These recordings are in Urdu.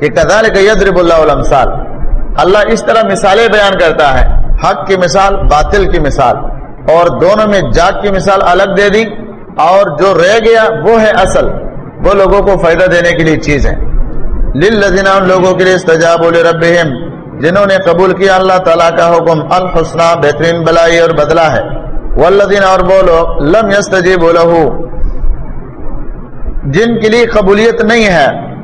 کہ کدال یدرب اللہ الامثال۔ اللہ اس طرح مثالیں بیان کرتا ہے، حق کی مثال، باطل کی مثال۔ اور دونوں میں جاگ کی مثال الگ دے دی، اور جو رہ گیا وہ ہے اصل۔ وہ لوگوں کو فائدہ دینے کے لیے چیز ہے۔ للذین ان لوگوں کے لیے استجاب لربہم، جنہوں نے قبول کیا اللہ تعالیٰ کا حکم، الحسنہ، بہترین بلائی اور بدلہ ہے۔ والذین اور وہ لوگ، لم یستجیبوا لہو۔ جن کے لیے قبولیت نہیں ہے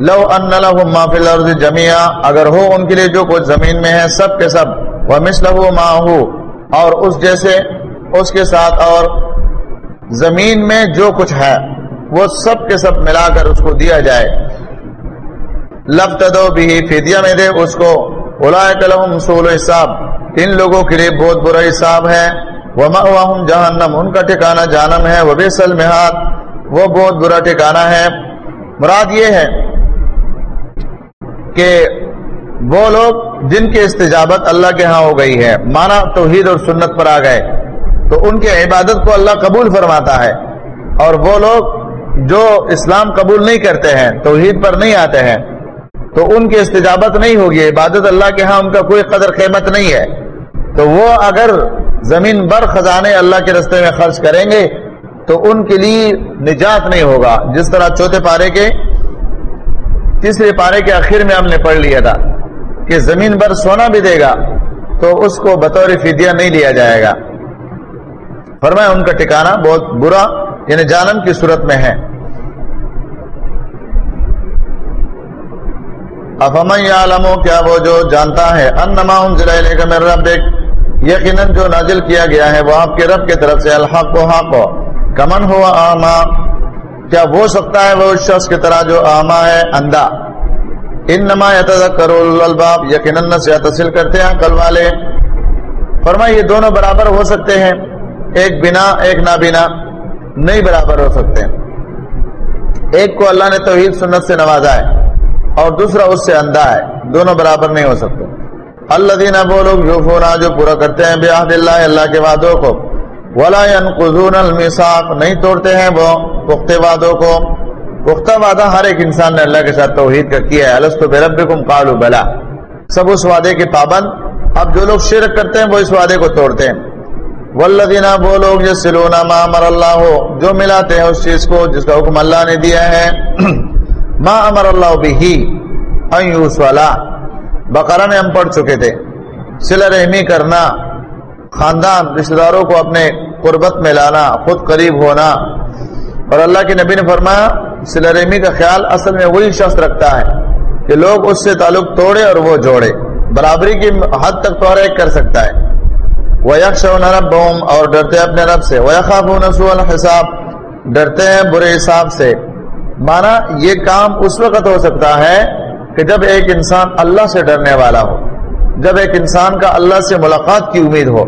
لو ان لهم ما فی الارض جميعا اگر ہو ان کے لیے جو کچھ زمین میں ہے، سب کے سب ومثله ما هو اور اس جیسے، اس کے ساتھ اور زمین میں جو کچھ ہے، وہ سب کے سب ملا کر اس کو دیا جائے۔ لفتدو بھی فدیہ میں دے اس کو۔ اولئک لهم سوء الحساب ان لوگوں کے لیے بہت برا حساب ہے۔ ومأواہم جہنم، ان کا ٹھکانہ جہنم ہے۔ وبئس المہاد، وہ بہت برا ٹھکانہ ہے۔ مراد یہ ہے کہ وہ لوگ جن کی استجابت اللہ کے ہاں ہو گئی ہے مانا توحید اور سنت پر آ گئے، تو ان کی عبادت کو اللہ قبول فرماتا ہے۔ اور وہ لوگ جو اسلام قبول نہیں کرتے ہیں، توحید پر نہیں آتے ہیں، تو ان کی استجابت نہیں ہوگی، عبادت اللہ کے ہاں ان کا کوئی قدر قیمت نہیں ہے۔ تو وہ اگر زمین بر خزانے اللہ کے رستے میں خرچ کریں گے، تو ان کے لیے نجات نہیں ہوگا۔ جس طرح چوتھے پارے کے تیسرے پارے کے آخر میں ہم نے پڑھ لیا تھا کہ زمین پر سونا بھی دے گا تو اس کو بطور فدیہ نہیں لیا جائے گا۔ فرمایا ان کا ٹھکانہ بہت برا یعنی جانم کی صورت میں ہے۔ افمن یعلمو کیا وہ جو جانتا ہے؟ انما انزل الیک من ربک۔ یقیناً جو نازل کیا گیا ہے وہ آپ کے رب کی طرف سے الحق و حق۔ کمن ہوا آما؟ کیا وہ سکتا ہے وہ اس شخص کی طرح جو آما ہے، اندھا؟ انما یتذکر الالباب، یقیناً نصیحت حاصل کرتے ہیں عقل والے۔ فرمایا یہ دونوں برابر ہو سکتے ہیں۔ ایک بنا، ایک نابینا۔ نہیں برابر ہو سکتے۔ ہیں ایک کو اللہ نے توحید، سنت سے نوازا ہے اور دوسرا اس سے اندھا ہے۔ دونوں برابر نہیں ہو سکتے۔ اللہ دینا وہ لوگ جو فونا جو پورا کرتے ہیں بے اللہ اللہ کے وعدوں کو۔ ولا ينقضون الميثاق۔ نہیں توڑتے ہیں وہ پختہ وعدوں کو۔ پختہ وعدہ ہر ایک انسان نے اللہ کے ساتھ توحید کا کیا ہے۔ الست بربکم قالوا بلا۔ سب اس وعدے کے پابند۔ اب جو لوگ شرک کرتے ہیں وہ اس وعدے کو توڑتے ہیں۔ والذین وہ لوگ یسلون ما امر اللہ ہو جو ملاتے ہیں اس چیز کو، جس کا حکم اللہ نے دیا ہے۔ ما امر اللہ بھی والا بقرہ میں ہم پڑھ چکے تھے۔ سل رحمی کرنا۔ خاندان، رشتہ داروں کو اپنے قربت میں لانا، خود قریب ہونا۔ اور اللہ کے نبی نے فرمایا سلرحمی کا خیال اصل میں وہی شخص رکھتا ہے کہ لوگ اس سے تعلق توڑے اور وہ جوڑے۔ برابری کی حد تک تو ایک کر سکتا ہے۔ وہ یکش رب اور ڈرتے اپنے رب سے۔ وہ الحساب، ڈرتے ہیں برے حساب سے۔ مانا یہ کام اس وقت ہو سکتا ہے کہ جب ایک انسان اللہ سے ڈرنے والا ہو۔ جب ایک انسان کا اللہ سے ملاقات کی امید ہو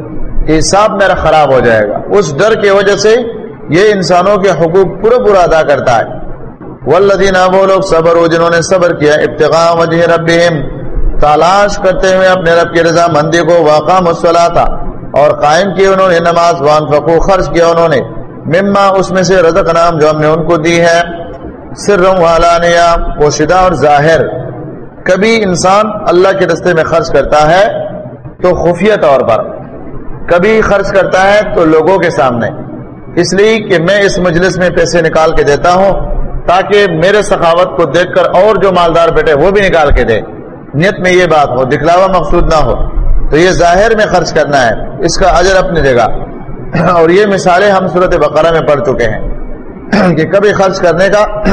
کہ حساب میرا خراب ہو جائے گا۔ اس ڈر کی وجہ سے یہ انسانوں کے حقوق پورا پورا ادا کرتا ہے۔ والذین وہ لوگ صبر ہو، جنہوں نے صبر کیا، ابتغاء وجہ ربہم۔ تلاش کرتے ہوئے اپنے رب کی رضا مندی کو واقع مسلاتا اور قائم کیا انہوں نے، نماز وان فقو خرچ کیا انہوں نے۔ مما اس میں سے رزق نام جو ہم نے ان کو دی ہے سر والانیہ پوشیدہ اور ظاہر۔ کبھی انسان اللہ کے رستے میں خرچ کرتا ہے تو خفیہ طور پر۔ کبھی خرچ کرتا ہے تو لوگوں کے سامنے۔ اس لیے کہ میں اس مجلس میں پیسے نکال کے دیتا ہوں تاکہ میرے سخاوت کو دیکھ کر اور جو مالدار بیٹے وہ بھی نکال کے دے۔ نیت میں یہ بات ہو، دکھلاوا مقصود نہ ہو۔ تو یہ ظاہر میں خرچ کرنا ہے، اس کا اجر اپنی جگہ۔ اور یہ مثالیں ہم صورت بقرہ میں پڑھ چکے ہیں۔ کہ کبھی خرچ کرنے کا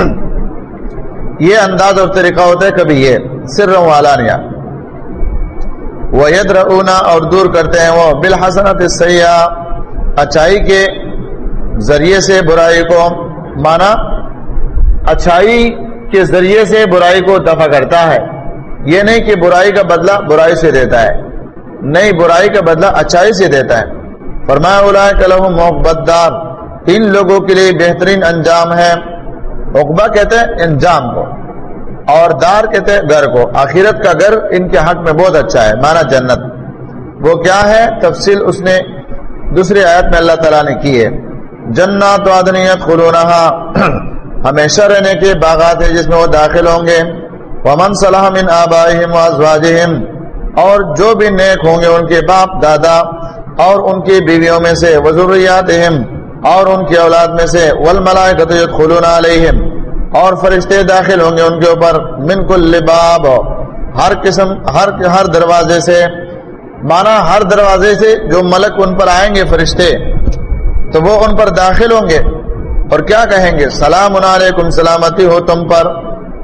یہ انداز اور طریقہ ہوتا ہے، کبھی یہ۔ سر والانیہ وہ رونا اور دور کرتے ہیں وہ بالحسنت سیاح اچائی کے ذریعے سے برائی کو مانا، اچھائی کے ذریعے سے برائی کو دفع کرتا ہے۔ یہ نہیں کہ برائی کا بدلہ برائی سے دیتا ہے۔ نہیں، برائی کا بدلہ اچھائی سے دیتا ہے۔ فرمایا محبت دار ان لوگوں کے لیے بہترین انجام ہے۔ اقبا کہتے ہیں انجام کو۔ اور دار کہتے ہیں گھر کو۔ آخرت کا گھر ان کے حق میں بہت اچھا ہے، مانا جنت۔ وہ کیا ہے؟ تفصیل اس نے دوسری آیت میں اللہ تعالیٰ نے کی ہے۔ جنات وادنیت خلونہ ہمیشہ رہنے کے باغات ہیں جس میں وہ داخل ہوں گے۔ ومن صلاح من آبائهم وازواجهم اور جو بھی نیک ہوں گے، ان کے باپ، دادا اور ان کی بیویوں میں سے وزریاتہم اور ان کی اولاد میں سے، والملائکۃ يدخلون علیہم۔ اور فرشتے داخل ہوں گے ان کے اوپر. من کل باب. ہر قسم، ہر ہر دروازے سے، مانا ہر دروازے سے جو ملک ان پر آئیں گے فرشتے، تو وہ ان پر داخل ہوں گے. اور کیا کہیں گے؟ سلام علیکم، سلامتی ہو تم پر.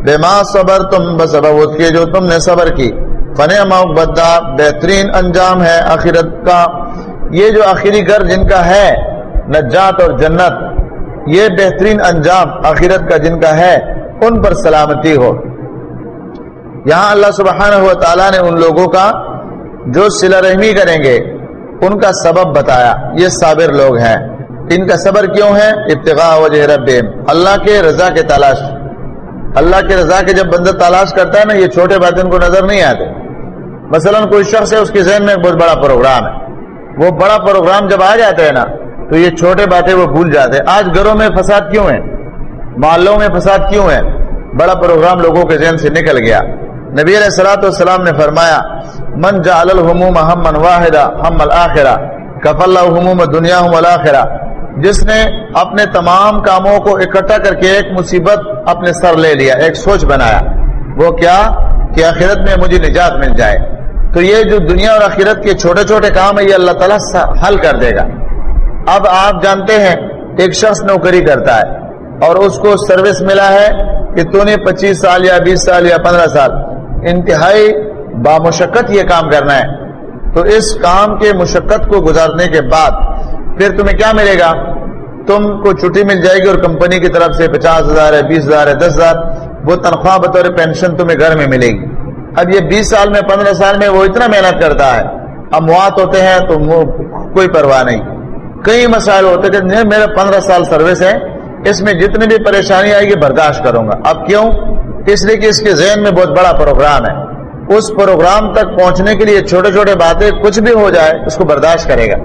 بے ماں صبر تم بسبب کی جو تم نے صبر کی. فن بدا بہترین انجام ہے آخرت کا. یہ جو آخری گھر جن کا ہے، نجات اور جنت. یہ بہترین انجام آخرت کا جن کا ہے، ان پر سلامتی ہو۔ یہاں اللہ سبحانہ و تعالیٰ نے ان لوگوں کا جو سلا رحمی کریں گے، ان کا سبب بتایا۔ یہ صابر لوگ ہیں۔ ان کا صبر کیوں ہے؟ ابتغاء وجہ رب اللہ کے رضا کے تلاش۔ اللہ کے رضا کے جب بندہ تلاش کرتا ہے نا، یہ چھوٹے باتیں ان کو نظر نہیں آتے۔ مثلا کوئی شخص ہے، اس کے ذہن میں ایک بہت بڑا پروگرام ہے۔ وہ بڑا پروگرام جب آ جاتا ہے نا تو یہ چھوٹے باتیں وہ بھول جاتے ہیں۔ آج گھروں میں فساد کیوں ہے؟ محلوں میں فساد کیوں ہے؟ بڑا پروگرام لوگوں کے ذہن سے نکل گیا۔ نبی علیہ السلاۃ والسلام نے فرمایا، من جعل الحموم ہم واحدہ ہم الآخرہ کف اللہ دنیا ہم الآخرہ جس نے اپنے تمام کاموں کو اکٹھا کر کے ایک مصیبت اپنے سر لے لیا، ایک سوچ بنایا۔ وہ کیا؟ کہ آخرت میں مجھے نجات مل جائے۔ تو یہ جو دنیا اور آخرت کے چھوٹے چھوٹے کام ہے یہ اللہ تعالیٰ حل کر دے گا۔ اب آپ جانتے ہیں ایک شخص نوکری کرتا ہے اور اس کو سروس ملا ہے کہ تو نے پچیس سال یا بیس سال یا پندرہ سال انتہائی بامشقت یہ کام کرنا ہے۔ تو اس کام کے مشقت کو گزارنے کے بعد پھر تمہیں کیا ملے گا؟ تم کو چھٹی مل جائے گی اور کمپنی کی طرف سے پچاس ہزار ہے، بیس ہزار ہے، دس ہزار، وہ تنخواہ بطور پینشن تمہیں گھر میں ملے گی۔ اب یہ بیس سال میں، پندرہ سال میں وہ اتنا محنت کرتا ہے۔ اب موات ہوتے ہیں تو کوئی پرواہ نہیں۔ کئی مسائل ہوتے کہ میرا پندرہ سال سروس ہے اس میں جتنی بھی پریشانی آئے گی برداشت کروں گا۔ اب کیوں؟ اس لیے کہ اس کے ذہن میں بہت بڑا پروگرام ہے۔ اس پروگرام تک پہنچنے کے لیے چھوٹے چھوٹے باتیں کچھ بھی ہو جائے، اس کو برداشت کرے گا۔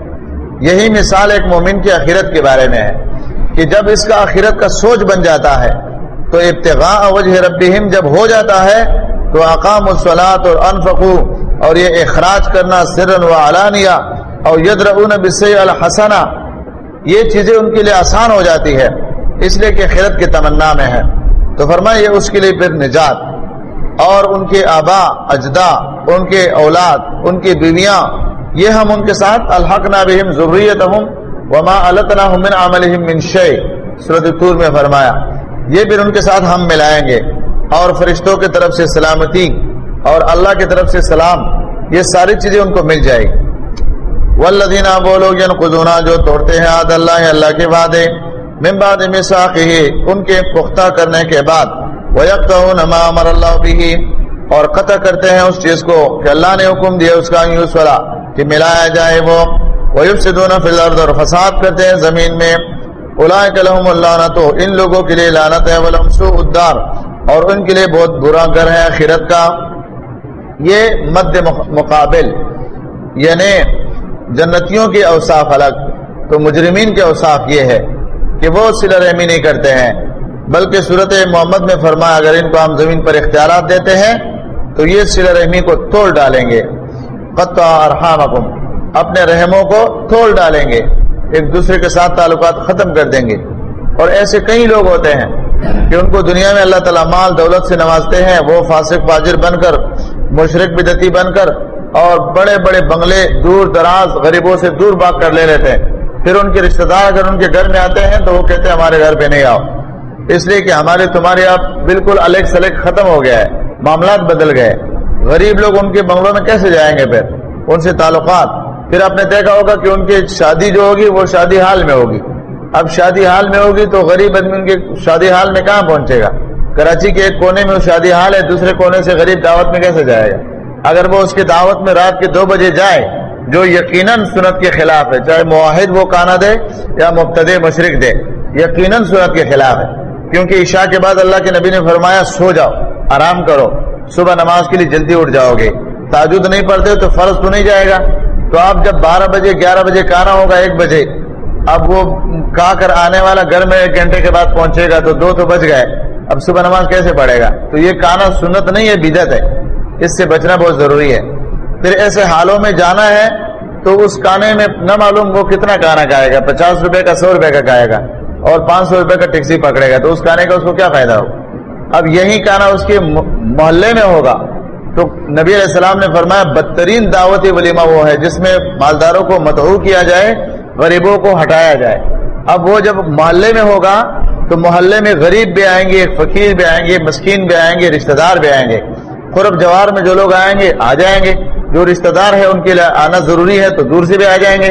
یہی مثال ایک مومن کی آخرت کے بارے میں ہے کہ جب اس کا آخرت کا سوچ بن جاتا ہے، تو ابتغاء وجہ ربہم جب ہو جاتا ہے، تو اقام الصلاۃ اور انفقو اور یہ اخراج کرنا سرن و علانیہ اور یدرؤون بسی الحسنہ یہ چیزیں ان کے لیے آسان ہو جاتی ہے اس لیے کہ خیرت کی تمنا میں ہے تو فرمائے یہ اس کے لیے پھر نجات۔ اور ان کے آبا اجدا ان کے اولاد، ان کی بیویاں، یہ ہم ان کے ساتھ الحق نابہم ضروریت وما التنا من عملہم من شے سورت طور میں فرمایا، یہ پھر ان کے ساتھ ہم ملائیں گے۔ اور فرشتوں کی طرف سے سلامتی اور اللہ کی طرف سے سلام، یہ ساری چیزیں ان کو مل جائے گی۔ والذین وہ لوگ ینقضونا، جو توڑتے ہیں عاد اللہ اللہ کے وعدے، من بعد مساقہ ان کے پختہ کرنے کے بعد ویقتعون ما امر اللہ بھی اور قطع کرتے ہیں اس چیز کو کہ اللہ نے حکم دیا اس کا یوس والا کہ ملایا جائے وہ، وَيُفْسِدُونَ فِي الْأَرْضِ، اور فساد کرتے ہیں زمین میں۔ اولئک لهم اللعنت ان لوگوں کے لیے لعنت ہے ولهم سوء الدار، اور ان کے لیے بہت برا گھر ہے، آخرت کا۔ یہ مد مقابل یعنی جنتیوں کے اوصاف الگ، تو مجرمین کے اوصاف یہ ہے کہ وہ صلہ رحمی نہیں کرتے ہیں، بلکہ صورت محمد میں فرمایا اگر ان کو ہم زمین پر اختیارات دیتے ہیں، تو یہ صلہ رحمی کو توڑ ڈالیں گے۔ قطع ارحامکم، اپنے رحموں کو تھول ڈالیں گے۔ ایک دوسرے کے ساتھ تعلقات ختم کر دیں گے۔ اور ایسے کئی لوگ ہوتے ہیں کہ ان کو دنیا میں اللہ تعالیٰ مال دولت سے نوازتے ہیں، وہ فاسق فاجر بن کر مشرق بدتی بن کر اور بڑے بڑے بنگلے دور دراز غریبوں سے دور بھاگ کر لے لیتے ہیں۔ پھر ان کے رشتہ دار اگر ان کے گھر میں آتے ہیں تو وہ کہتے ہیں، ہمارے گھر پہ نہیں آؤ۔ اس لیے کہ ہمارے، تمہارے آپ بالکل الگ سلیک ختم ہو گیا ہے، معاملات بدل گئے۔ غریب لوگ ان کے بنگلوں میں کیسے جائیں گے پھر؟ ان سے تعلقات۔ پھر آپ نے دیکھا ہوگا کہ ان کی شادی جو ہوگی وہ شادی حال میں ہوگی۔ اب شادی حال میں ہوگی تو غریب آدمی ان کے شادی حال میں کہاں پہنچے گا؟ کراچی کے ایک کونے میں شادی حال ہے، دوسرے کونے سے غریب دعوت میں کیسے جائے گا؟ اگر وہ اس کی دعوت میں رات کے دو بجے جائے، جو یقیناً سنت کے خلاف ہے، چاہے معاہد وہ کانا دے یا مبتد مشرق دے، یقیناً سنت کے خلاف ہے۔ کیونکہ عشاء کے بعد اللہ کے نبی نے فرمایا، سو جاؤ، آرام کرو، صبح نماز کے لیے جلدی اٹھ جاؤ گے۔ تاجد نہیں پڑھتے تو فرض تو نہیں جائے گا۔ تو آپ جب بارہ بجے، گیارہ بجے کہنا ہوگا ایک بجے، اب وہ کہا کر آنے والا گھر میں ایک گھنٹے کے بعد پہنچے گا تو دو تو بج گئے۔ اب صبح نماز کیسے پڑھے گا؟ تو یہ کانا سنت نہیں ہے بدت ہے۔ اس سے بچنا بہت ضروری ہے۔ پھر ایسے حالوں میں جانا ہے تو اس کانے میں نہ معلوم وہ کتنا کانا گائے گا، پچاس روپے کا، سو روپے کا گائے گا اور پانچ سو روپے کا ٹیکسی پکڑے گا۔ تو اس کانے کا اس کو کیا فائدہ ہو؟ اب یہی کانا اس کے محلے میں ہوگا۔ تو نبی علیہ السلام نے فرمایا، بدترین دعوتی ولیمہ وہ ہے جس میں مالداروں کو مدعو کیا جائے، غریبوں کو ہٹایا جائے۔ اب وہ جب محلے میں ہوگا تو محلے میں غریب بھی آئیں گے فقیر بھی آئیں گے، مسکین بھی آئیں گے، رشتہ دار بھی آئیں گے۔ قرب جوار میں جو لوگ آئیں گے، آ جائیں گے۔ جو رشتہ دار ہے ان کے لیے آنا ضروری ہے تو دور سے بھی آ جائیں گے۔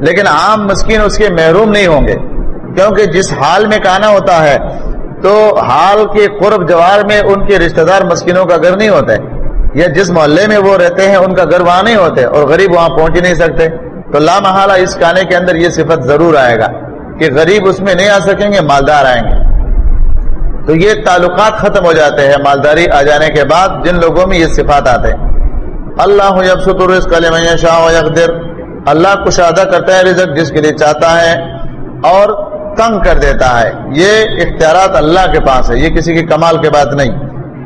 لیکن عام مسکین اس کے محروم نہیں ہوں گے۔ کیونکہ جس حال میں کانا ہوتا ہے، تو حال کے قرب جوار میں ان کے رشتہ دار مسکینوں کا گھر نہیں ہوتا ہے۔ یا جس محلے میں وہ رہتے ہیں، ان کا گھر وہاں نہیں ہوتے اور غریب وہاں پہنچ نہیں سکتے۔ تو لامحالہ اس کانے کے اندر یہ صفت ضرور آئے گا کہ غریب اس میں نہیں آ سکیں گے، مالدار آئیں گے۔ تو یہ تعلقات ختم ہو جاتے ہیں، مالداری آ جانے کے بعد جن لوگوں میں یہ صفات آتے ہیں۔ اللہ شاہ یقدر۔ اللہ کشادہ کرتا ہے رزق جس کے لیے چاہتا ہے اور تنگ کر دیتا ہے۔ یہ اختیارات اللہ کے پاس ہے یہ کسی کی کمال کے بات نہیں۔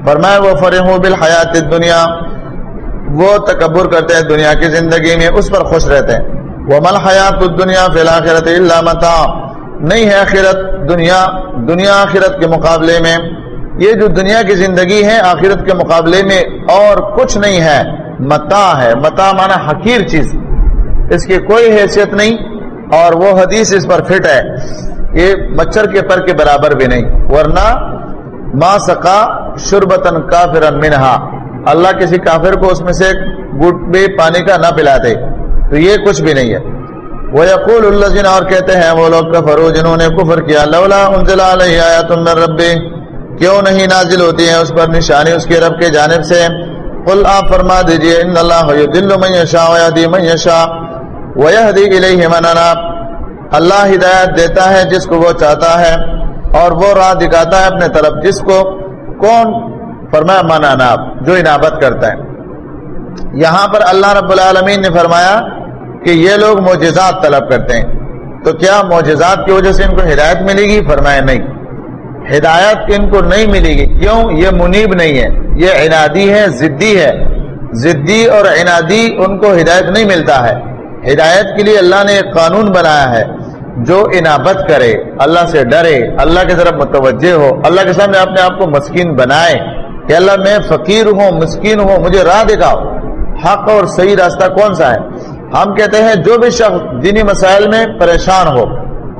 فرمائے وہ فرح بالحیات دنیا وہ تکبر کرتے ہیں دنیا کی زندگی میں، اس پر خوش رہتے ہیں۔ وہ مل حیات دنیا فی الآخرت اللہ متا نہیں ہے آخرت دنیا دنیا آخرت کے مقابلے میں۔ یہ جو دنیا کی زندگی ہے، آخرت کے مقابلے میں اور کچھ نہیں ہے۔ متا ہے، متا مانا حقیر چیز۔ اس کی کوئی حیثیت نہیں اور وہ حدیث اس پر فٹ ہے۔ یہ مچھر کے پر کے برابر بھی نہیں۔ ورنہ ما سکا شربتن کافرن منہا۔ اللہ کسی کافر کو اس میں سے گٹ بھی پانی کا نہ پلاتے۔ تو یہ کچھ بھی نہیں ہے۔ وہ یقول اللہ اور کہتے ہیں وہ لوگ کفرو جنہوں نے کفر کیا، لولا انزل علیہ آیات من ربی، کیوں نہیں نازل ہوتی ہیں اس پر نشانی اس کے رب کے جانب سے؟ قل، آپ فرما دیجیے، ان اللہ یدل من یشاء و یهدی من یشاء و یهدی الیہ من اناب۔ اللہ ہدایت دیتا ہے جس کو وہ چاہتا ہے، اور وہ راہ دکھاتا ہے اپنے طرف جس کو۔ کون؟ فرمایا، من اناب، جو انابت کرتا ہے۔ یہاں پر اللہ رب العالمین نے فرمایا کہ یہ لوگ معجزات طلب کرتے ہیں۔ تو کیا معجزات کی وجہ سے ان کو ہدایت ملے گی؟ فرمایا نہیں۔ ہدایت ان کو نہیں ملے گی۔ کیوں؟ یہ منیب نہیں ہے۔ یہ عنادی ہے ضدی ہے۔ ضدی اور عنادی ان کو ہدایت نہیں ملتا ہے۔ ہدایت کے لیے اللہ نے ایک قانون بنایا ہے جو انابت کرے، اللہ سے ڈرے، اللہ کی طرف متوجہ ہو، اللہ کے سامنے اپنے آپ کو مسکین بنائے۔ کہ اللہ میں فقیر ہوں، مسکین ہوں، مجھے راہ دکھاؤ۔ حق اور صحیح راستہ کون سا ہے؟ ہم کہتے ہیں جو بھی شخص دینی مسائل میں پریشان ہو،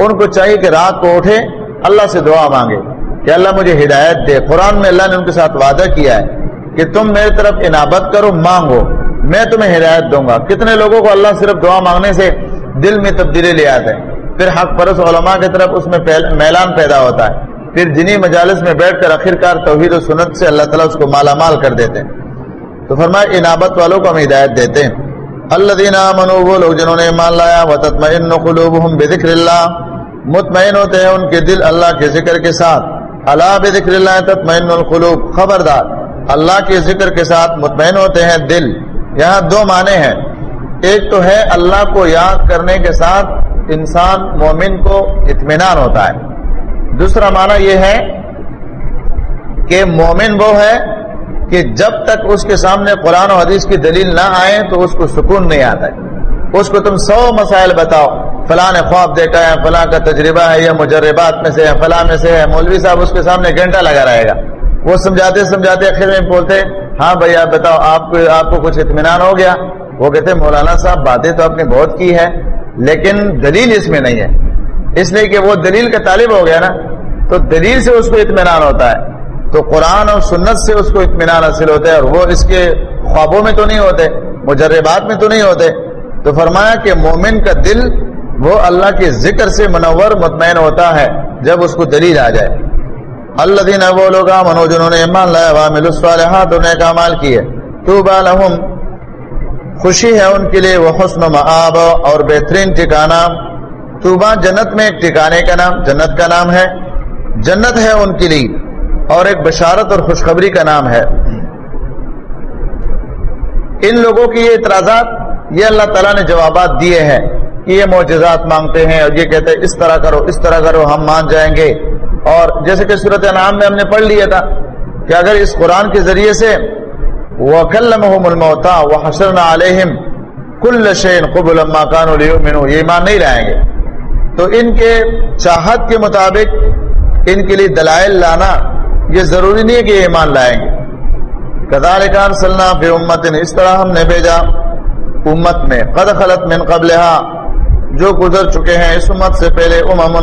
ان کو چاہیے کہ رات کو اٹھے، اللہ سے دعا مانگے کہ اللہ مجھے ہدایت دے۔ قرآن میں اللہ نے ان کے ساتھ وعدہ کیا ہے کہ تم میری طرف انابت کرو، مانگو، میں تمہیں ہدایت دوں گا۔ کتنے لوگوں کو اللہ صرف دعا مانگنے سے دل میں تبدیلی لے آتے ہیں۔ پھر حق پرس علماء کی طرف اس میں میلان پیدا ہوتا ہے۔ پھر جنی مجالس میں بیٹھ کر آخرکار توحید و سنت سے اللہ تعالیٰ اس کو مالا مال کر دیتے ہیں۔ تو فرمایا انابت والوں کو ہم ہدایت دیتے ہیں۔ اللہ دینا منو وہ لوگ جنہوں نے ایمان لایا و تطمئن قلوبهم بذکر اللہ مطمئن ہوتے ہیں ان کے دل اللہ کے ذکر کے ساتھ۔ اللہ بذکر اللہ تطمئن القلوب۔ خبردار۔ اللہ کے ذکر کے ساتھ مطمئن ہوتے ہیں دل۔ یہاں دو معنی ہیں۔ ایک تو ہے اللہ کو یاد کرنے کے ساتھ انسان مومن کو اطمینان ہوتا ہے۔ دوسرا معنی یہ ہے کہ مومن وہ ہے کہ جب تک اس کے سامنے قرآن و حدیث کی دلیل نہ آئے تو اس کو سکون نہیں آتا ہے۔ اس کو تم سو مسائل بتاؤ۔ فلاں نے خواب دیکھا ہے، فلاں کا تجربہ ہے یا مجربات میں سے ہے، فلاں میں سے ہے۔ مولوی صاحب اس کے سامنے گھنٹہ لگا رہے گا۔ وہ سمجھاتے سمجھاتے آخر میں بولتے ہاں بھائی آپ بتاؤ، آپ کو آپ کو کچھ اطمینان ہو گیا۔ وہ کہتے، مولانا صاحب، باتیں تو آپ نے بہت کی ہے لیکن دلیل اس میں نہیں ہے۔ اس لیے کہ وہ دلیل کا طالب ہو گیا نا، تو دلیل سے اس کو اطمینان ہوتا ہے۔ تو قرآن اور سنت سے اس کو اطمینان حاصل ہوتا ہے اور وہ اس کے خوابوں میں تو نہیں ہوتے، مجربات میں تو نہیں ہوتے۔ تو فرمایا کہ مومن کا دل وہ اللہ کے ذکر سے منور، مطمئن ہوتا ہے جب اس کو دلیل آ جائے۔ اللہ دین وہ لوگ منو جنہوں نے ایمان لایا وامل الصالحات انہیں کا مال کی ہے تو بالحم خوشی ہے ان کے لیے، وہ حسن معاب اور بہترین ٹھکانا توبا جنت میں ایک ٹھکانے کا نام، جنت کا نام ہے۔ جنت ہے ان کے لیے۔ اور ایک بشارت اور خوشخبری کا نام ہے۔ ان لوگوں کی یہ اعتراضات، یہ اللہ تعالیٰ نے جوابات دیے ہیں کہ یہ معجزات مانگتے ہیں اور یہ کہتے ہیں، اس طرح کرو، اس طرح کرو، ہم مان جائیں گے۔ اور جیسے کہ صورت انعام میں ہم نے پڑھ لیا تھا کہ اگر اس قرآن کے ذریعے سے وَكَلَّمَهُمُ الْمَوْتَى وَحَشَرْنَا عَلَيْهِمْ كُلَّ شَيْءٍ قُبُلًا مَا كَانُوا یہ ایمان نہیں لائیں گے۔ تو ان کے چاہت کے مطابق ان کے لیے دلائل لانا یہ ضروری نہیں ہے کہ یہ ایمان لائیں گے۔ کذالک ارسلنا فی امت اس طرح ہم نے بھیجا۔ امت میں قد خلط من قبلها جو گزر چکے ہیں اس امت سے پہلے امم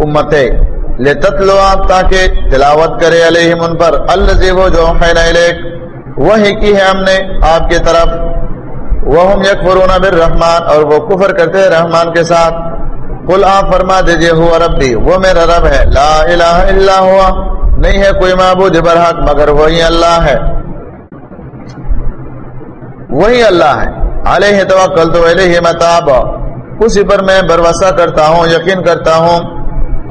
امتیں لتتلوا تاکہ تلاوت کرے علیہم ان پر۔ الذی وہ جو حینا الیک۔ وہی کی ہے ہم نے آپ کی طرف۔ وہم یکفرون بالرحمن اور وہ کفر کرتے ہیں رحمان کے ساتھ۔ قل آپ فرما دیجیے ہوا ربی، وہ میرا رب ہے۔ لا الہ الا ہوا۔ نہیں ہے کوئی معبود برحق مگر وہی اللہ ہے۔ وہی اللہ ہے۔ علیہ توکل تو علیہ متاب۔ اسی پر میں بھروسہ کرتا ہوں، یقین کرتا ہوں۔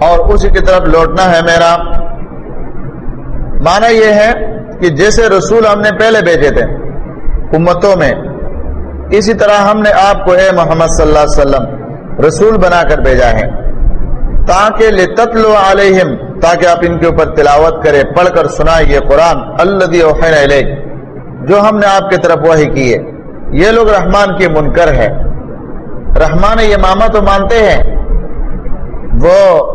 اور اسی کی طرف لوٹنا ہے میرا۔ مانا یہ ہے کہ جیسے رسول ہم نے پہلے بھیجے تھے امتوں میں، اسی طرح ہم نے آپ کو اے محمد صلی اللہ علیہ وسلم رسول بنا کر بھیجا ہے۔ تاکہ لتتلو علیہم تاکہ آپ ان کے اوپر تلاوت کرے پڑھ کر سنائے یہ قرآن۔ اللہ جو ہم نے آپ کی طرف وہی کی ہے۔ یہ لوگ رحمان کے منکر ہے رحمان یہ ماما تو مانتے ہیں۔ وہ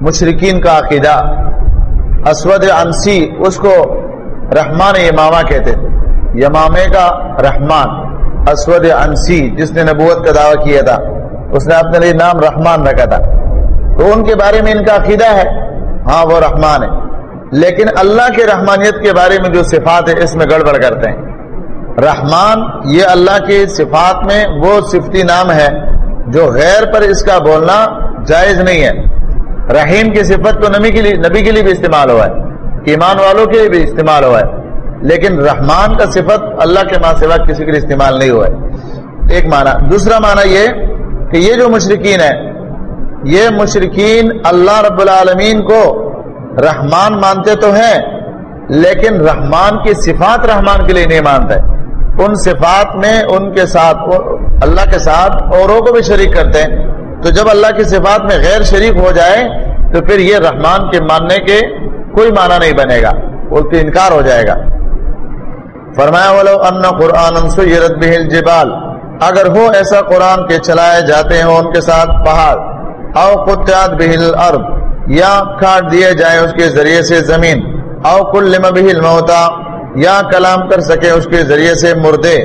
مشرقین کا عقیدہ۔ اسود انسی، اس کو رحمان یماما کہتے تھے۔ یمامے کا رحمان، اسود انسی، جس نے نبوت کا دعویٰ کیا تھا۔ اس نے اپنے لیے نام رحمان رکھا تھا۔ تو ان کے بارے میں ان کا عقیدہ ہے۔ ہاں وہ رحمان ہے۔ لیکن اللہ کے رحمانیت کے بارے میں جو صفات ہے اس میں گڑبڑ کرتے ہیں۔ رحمان، یہ اللہ کی صفات میں وہ صفتی نام ہے جو غیر پر اس کا بولنا جائز نہیں ہے۔ رحیم کی صفت تو نبی کے لیے، نبی کے لیے بھی استعمال ہوا ہے، ایمان والوں کے لیے بھی استعمال ہوا ہے۔ لیکن رحمان کا صفت اللہ کے ماں سوا کسی کے لیے استعمال نہیں ہوا ہے۔ ایک معنی، دوسرا معنی یہ کہ یہ جو مشرقین ہے یہ مشرقین اللہ رب العالمین کو رحمان مانتے تو ہیں، لیکن رحمان کی صفات رحمان کے لیے نہیں مانتے۔ ان صفات میں ان کے ساتھ، اللہ کے ساتھ اوروں کو بھی شریک کرتے ہیں۔ تو جب اللہ کی صفات میں غیر شریک ہو جائے، تو پھر یہ رحمان کے ماننے کے کوئی معنی نہیں بنے گا۔ اس انکار ہو جائے گا۔ فرمایا، ولو ان قرآن سیرت به الجبال۔ اگر ہو ایسا قرآن کے چلائے جاتے ہیں ان کے ساتھ پہاڑ او قطعت به الارض، یا کاٹ دیے جائیں اس کے ذریعے سے زمین، او کلم به الموتا یا کلام کر سکے اس کے ذریعے سے مردے۔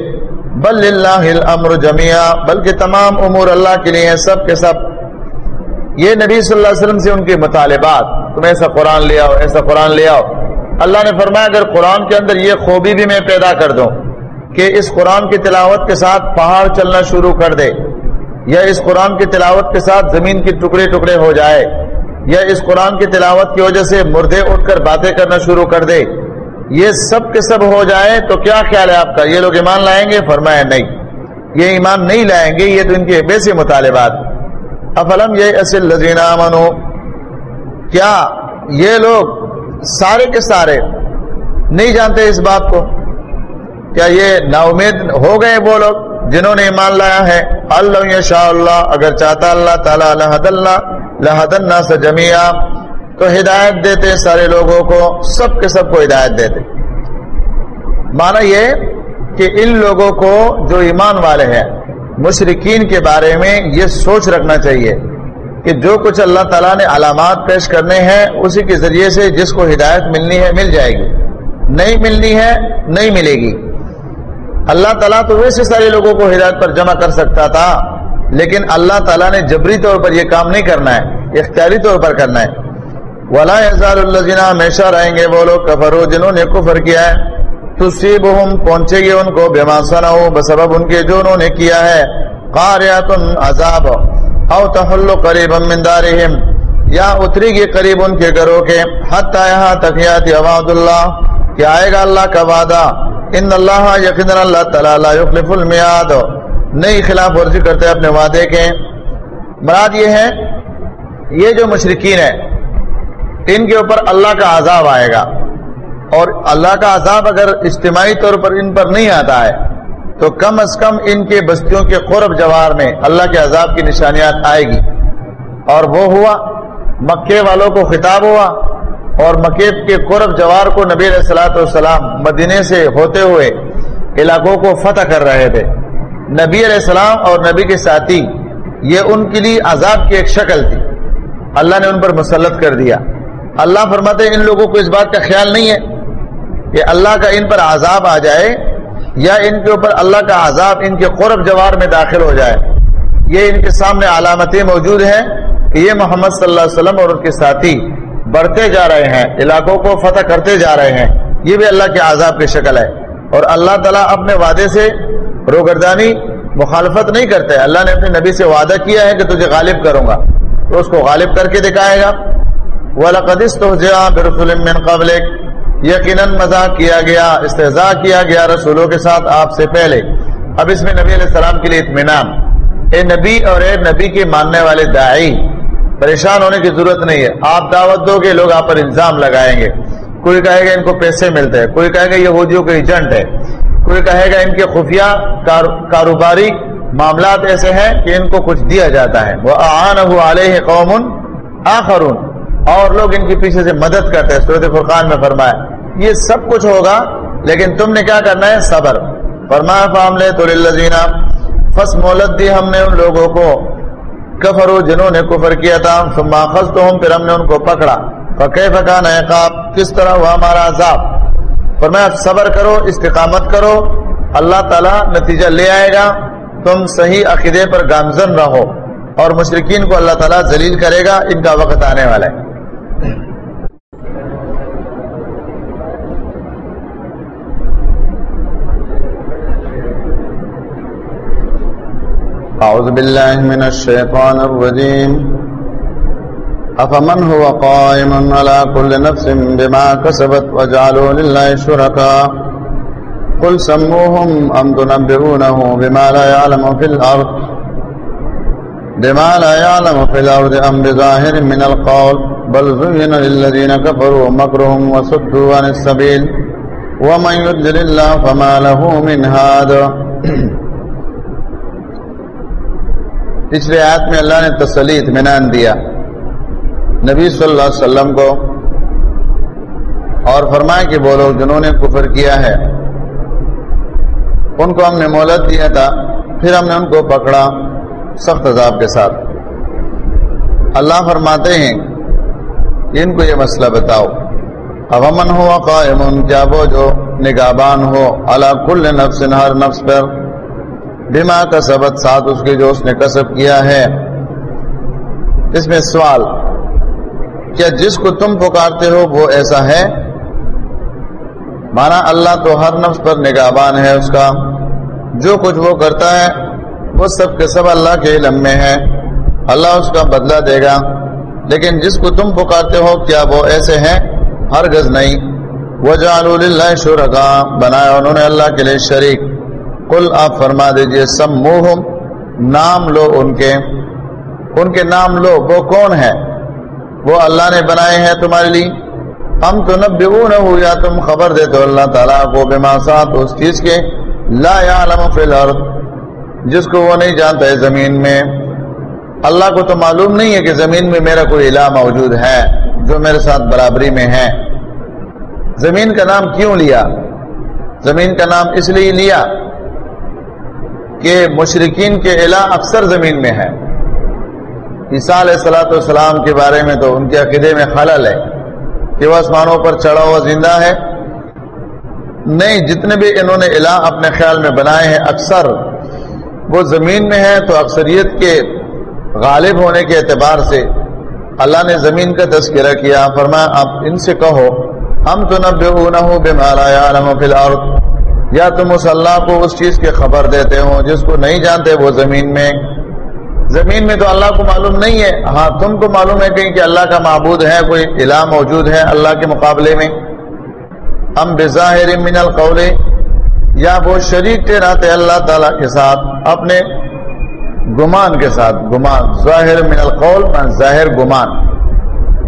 بل اللہ الامر جميعا بلکہ تمام امور اللہ کے لیے سب کے سب۔ یہ نبی صلی اللہ علیہ وسلم سے ان کے مطالبات۔ تم ایسا قرآن لے آؤ، ایسا قرآن لے آؤ۔ اللہ نے فرمایا، اگر قرآن کے اندر یہ خوبی بھی میں پیدا کر دوں کہ اس قرآن کی تلاوت کے ساتھ پہاڑ چلنا شروع کر دے یا اس قرآن کی تلاوت کے ساتھ زمین کی ٹکڑے ٹکڑے ہو جائے، یا اس قرآن کی تلاوت کی وجہ سے مردے اٹھ کر باتیں کرنا شروع کر دے، یہ سب کے سب ہو جائے تو کیا خیال ہے آپ کا؟ یہ لوگ ایمان لائیں گے؟ فرمایا نہیں۔ یہ ایمان نہیں لائیں گے، یہ تو ان کے بیسی مطالبات۔ افلم یہ اصل لذینہ منو کیا یہ لوگ سارے کے سارے نہیں جانتے اس بات کو؟ کیا یہ نا امید ہو گئے وہ لوگ؟ جنہوں نے ایمان لایا ہے۔ اللہ شاء اللہ، اگر چاہتا اللہ تعالیٰ لحد اللہ لحد اللہ سے جمیا تو ہدایت دیتے سارے لوگوں کو، سب کے سب کو ہدایت دیتے۔ مانا یہ کہ ان لوگوں کو جو ایمان والے ہیں مشرقین کے بارے میں یہ سوچ رکھنا چاہیے کہ جو کچھ اللہ تعالیٰ نے علامات پیش کرنے ہیں، اسی کے ذریعے سے جس کو ہدایت ملنی ہے، مل جائے گی۔ نہیں ملنی ہے، نہیں ملے گی۔ اللہ تعالیٰ تو ویسے سارے لوگوں کو ہدایت پر جمع کر سکتا تھا، لیکن اللہ تعالیٰ نے جبری طور پر یہ کام نہیں کرنا ہے، اختیاری طور پر کرنا ہے۔ ولا اظہار اللہ جنا ہمیشہ رہیں گے وہ لوگ کفرو جنہوں نے کفر کیا ہے۔ تو سیب پہنچے گی ان کو بےماسا نہ ہو، بسبب ان کے جو انہوں نے کیا ہے۔ قاریات عذاب او تحل قریب من دارہم یا اتری گی قریب ان کے گھروں کے۔ حتی یہاں تقیات عواد اللہ، کہ آئے گا اللہ کا وعدہ۔ ان اللہ یقین اللہ تعالی لا یخلف المیاد نئی خلاف ورزی کرتے اپنے وعدے کے. مراد یہ ہے، یہ جو مشرقین ہے ان کے اوپر اللہ کا عذاب آئے گا. اور اللہ کا عذاب اگر اجتماعی طور پر ان پر نہیں آتا ہے، تو کم از کم ان کے بستیوں کے قرب جوار میں اللہ کے عذاب کی نشانیات آئے گی. اور وہ ہوا، مکے والوں کو خطاب ہوا اور مکے کے قرب جوار کو نبی علیہ السلاۃ والسلام مدینے سے ہوتے ہوئے علاقوں کو فتح کر رہے تھے۔ نبی علیہ السلام اور نبی کے ساتھی، یہ ان کے لیے عذاب کی ایک شکل تھی۔ اللہ نے ان پر مسلط کر دیا۔ اللہ فرماتے ان لوگوں کو اس بات کا خیال نہیں ہے کہ اللہ کا ان پر عذاب آ جائے یا ان کے اوپر اللہ کا عذاب ان کے قرب جوار میں داخل ہو جائے۔ یہ ان کے سامنے علامتیں موجود ہیں کہ یہ محمد صلی اللہ علیہ وسلم اور ان کے ساتھی بڑھتے جا رہے ہیں، علاقوں کو فتح کرتے جا رہے ہیں۔ یہ بھی اللہ کے عذاب کی شکل ہے۔ اور اللہ تعالیٰ اپنے وعدے سے روگردانی، مخالفت نہیں کرتے۔ اللہ نے اپنے نبی سے وعدہ کیا ہے کہ تجھے غالب کروں گا۔ تو اس کو غالب کر کے دکھائے گا۔ قبل یقیناً مذاق کیا گیا استحضاء کیا گیا رسولوں کے ساتھ آپ سے پہلے۔ اب اس میں نبی علیہ السلام کے لیے اطمینان۔ اے نبی اور اے نبی کے ماننے والے دائی پریشان ہونے کی ضرورت نہیں ہے۔ آپ دعوت دو گے، لوگ آپ پر الزام لگائیں گے۔ کوئی کہے گا ان کو پیسے ملتے ہیں، کوئی کہے گا یہودیوں کا ایجنٹ ہے کوئی کہے گا ان کے خفیہ کاروباری معاملات ایسے ہیں کہ ان کو کچھ دیا جاتا ہے۔ وہ آن علیہ قوم آخرون۔ اور لوگ ان کے پیچھے سے مدد کرتے ہیں۔ صورت فرقان میں فرمایا یہ سب کچھ ہوگا، لیکن تم نے کیا کرنا ہے؟ صبر۔ فرمایا فاملے تو فس مولت دی ہم نے ان لوگوں کو کفر جنہوں نے کفر کیا تھا، ثم اخذتهم پھر ہم نے ان کو پکڑا۔ فكيف كان عقاب؟ کس طرح ہوا ہمارا عذاب؟ فرمایا، صبر کرو، استقامت کرو، اللہ تعالی نتیجہ لے آئے گا۔ تم صحیح عقیدے پر گامزن رہو اور مشرقین کو اللہ تعالیٰ ذلیل کرے گا۔ ان کا وقت آنے والا ہے۔ أعوذ بالله من الشيطان الرجيم. أفمن هو قائم على كل نفس بما كسبت وجعلوا لله شركاء. قل سموهم أم تنبئونه بما لا يعلم في الأرض؟ بما لا يعلم في الأرض أم بظاهر من القول؟ بل زين للذين كفروا مكرهم وصدوا عن السبيل. ومن يدل الله فما له من هذا پچھلے آیت میں اللہ نے تسلی، اطمینان دیا۔ نبی صلی اللہ علیہ وسلم کو اور فرمائے کہ بولو جنہوں نے کفر کیا ہے، ان کو ہم نے مولت دیا تھا، پھر ہم نے ان کو پکڑا سخت عذاب کے ساتھ۔ اللہ فرماتے ہیں کہ ان کو یہ مسئلہ بتاؤ۔ اب امن ہوا قائم کیا وہ جو نگابان ہو اللہ کل نفس ہر نفس پر بما کا سبق ساتھ اس کے جو اس نے کسب کیا ہے۔ اس میں سوال، کیا جس کو تم پکارتے ہو وہ ایسا ہے؟ مانا اللہ تو ہر نفس پر نگاہبان ہے اس کا۔ جو کچھ وہ کرتا ہے، وہ سب کے سب اللہ کے علم میں ہے۔ اللہ اس کا بدلہ دے گا۔ لیکن جس کو تم پکارتے ہو، کیا وہ ایسے ہیں؟ ہر گز نہیں۔ وہ جالو شرکا بنایا انہوں نے اللہ کے لیے شریک۔ کل آپ فرما دیجیے، سم موہم، نام لو ان کے۔ ان کے نام لو، وہ کون ہے وہ اللہ نے بنائے ہیں تمہارے لیے۔ ہم تو نب یا تم خبر دیتے ہو اللہ تعالیٰ کو بے ماسات اس چیز کے۔ لا یعلم فی الارض، جس کو وہ نہیں جانتا ہے زمین میں۔ اللہ کو تو معلوم نہیں ہے کہ زمین میں میرا کوئی الہ موجود ہے، جو میرے ساتھ برابری میں ہے۔ زمین کا نام کیوں لیا؟ زمین کا نام اس لیے لیا کہ مشرقین کے الہ اکثر زمین میں ہے عیسیٰ علیہ السلاۃ والسلام کے بارے میں تو ان کے عقیدے میں خلل ہے کہ وہ آسمانوں پر چڑھا ہوا زندہ ہے۔ نہیں، جتنے بھی انہوں نے الہ اپنے خیال میں بنائے ہیں، اکثر وہ زمین میں ہے تو اکثریت کے غالب ہونے کے اعتبار سے اللہ نے زمین کا تذکرہ کیا۔ فرمایا، آپ ان سے کہو، ہم تو نب ہو بے مالا فی الارض۔ یا تم اس اللہ کو اس چیز کے خبر دیتے ہو جس کو نہیں جانتے وہ زمین میں؟ زمین میں تو اللہ کو معلوم نہیں ہے۔ ہاں تم کو معلوم ہے کہیں کہ اللہ کا معبود ہے، کوئی الہ موجود ہے اللہ کے مقابلے میں؟ ہم بظاہر من القول، یا وہ شریک ٹھہراتے اللہ تعالی کے ساتھ، اپنے گمان کے ساتھ، گمان، ظاہر من القول، من ظاہر گمان۔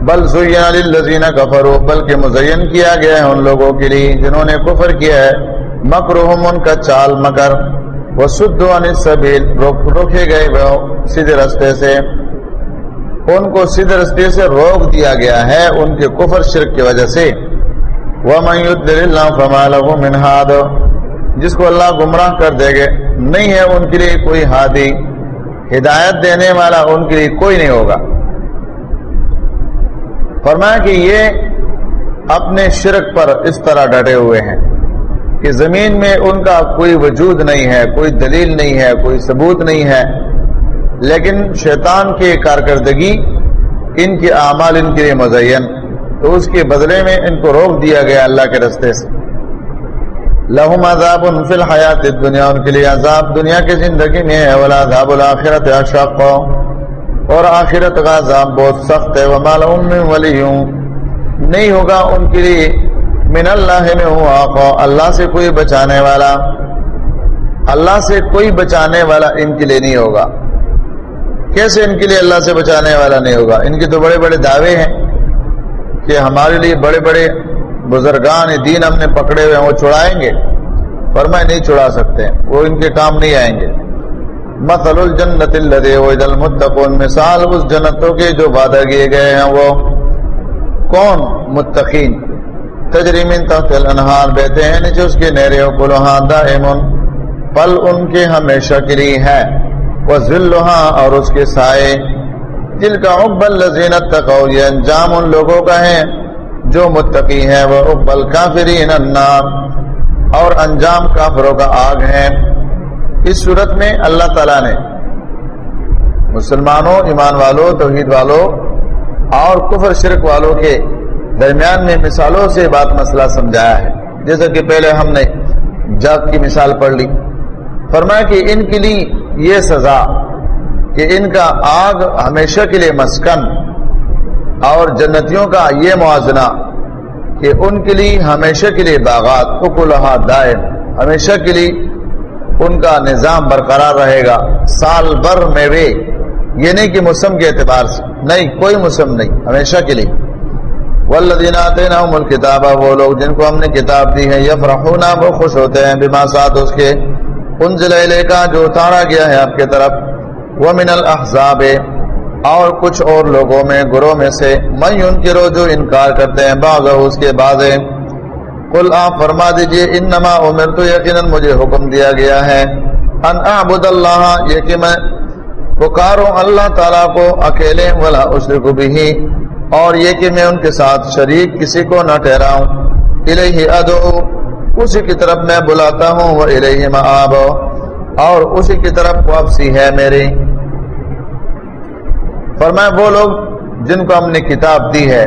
بل زین للذین کفروا، بلکہ مزین کیا گیا ہے ان لوگوں کے لیے جنہوں نے کفر کیا ہے۔ مکرہم ان کا چال مکر وہ سدھ سبیل روکے گئے وہ سیدھے رستے سے۔ ان کو سیدھ رستے سے روک دیا گیا ہے ان کے کفر شرک کی وجہ سے۔ منہاد جس کو اللہ گمراہ کر دے گے، نہیں ہے ان کے لیے کوئی ہادی ہدایت دینے والا ان کے لیے کوئی نہیں ہوگا۔ فرمایا کہ یہ اپنے شرک پر اس طرح ڈٹے ہوئے ہیں۔ کہ زمین میں ان کا کوئی وجود نہیں ہے، کوئی دلیل نہیں ہے، کوئی ثبوت نہیں ہے، لیکن شیطان کی کارکردگی ان کے اعمال ان کے لیے مزین۔ تو اس کے بدلے میں ان کو روک دیا گیا اللہ کے رستے سے۔ لہم عذاب فی الحیات دنیا ان کے لیے عذاب دنیا کی زندگی میں ہے، ولا عذاب الآخرت اشق۔ اور آخرت کا عذاب بہت سخت ہے۔ وما لهم من ولی نہیں ہوگا ان کے لیے من اللہ میں ہوا اللہ سے کوئی بچانے والا، اللہ سے کوئی بچانے والا ان کے لیے نہیں ہوگا۔ کیسے ان کے لیے اللہ سے بچانے والا نہیں ہوگا؟ ان کے تو بڑے بڑے دعوے ہیں کہ ہمارے لیے بڑے بڑے بزرگان دین ہم نے پکڑے ہوئے ہیں، وہ چھڑائیں گے۔ فرمائے، نہیں چھڑا سکتے، وہ ان کے کام نہیں آئیں گے۔ مثل الجنت المتقون، مثال اس جنتوں کے جو وعدہ کیے گئے ہیں، وہ کون؟ متقین۔ تجری من تحت الانہار، بہتے ہیں نیچے اس کے نہرے کلوہاں دائم پل ان کے ہمیشہ کے لیے ہے وہ ذلہاں اور اس کے سائے۔ دل کا عقبل لذینت تقو یہ انجام ان لوگوں کا ہے، جو متقی ہے وہ عقبل کافرین النار۔ اور انجام کافروں کا آگ ہے۔ اس صورت میں اللہ تعالیٰ نے مسلمانوں، ایمان والوں، توحید والوں اور کفر شرک والوں کے درمیان میں مثالوں سے بات مسئلہ سمجھایا ہے۔ جیسا کہ پہلے ہم نے جگ کی مثال پڑھ لی۔ فرمایا کہ ان کے لیے یہ سزا کہ ان کا آگ ہمیشہ کے لیے مسکن اور جنتیوں کا یہ موازنہ کہ ان کے لیے ہمیشہ کے لیے باغات اکلحا دائم، ہمیشہ کے لیے ان کا نظام برقرار رہے گا۔ سال بھر میں وے یہ نہیں کہ موسم کے اعتبار سے۔ نہیں، کوئی موسم نہیں، ہمیشہ کے لیے۔ والذین آتیناہم الکتاب وہ لوگ جن کو ہم نے کتاب دی ہے یفرحون وہ خوش ہوتے ہیں، بما ساتھ اس کے انزل الیکا، جو اتارا گیا ہے آپ کے طرف۔ ومن الاحزاب، اور کچھ اور لوگوں میں، گروہ میں سے میں ان کے رو جو انکار کرتے ہیں، بعض اس کے بعض۔ قل، آپ فرما دیجیے، انما امرت، یقینا مجھے حکم دیا گیا ہے۔ ان اعبد اللہ، یہ کہ میں پکاروں اللہ تعالیٰ کو، اکیلے، ولا اشرک بھی اور یہ کہ میں ان کے ساتھ شریک کسی کو نہ ٹھہراؤں۔ الیہ ادعو، اسی کی طرف میں بلاتا ہوں وہ الیہ مآب اور اسی کی طرف واپسی ہے میری۔ فرمایا وہ لوگ جن کو ہم نے کتاب دی ہے۔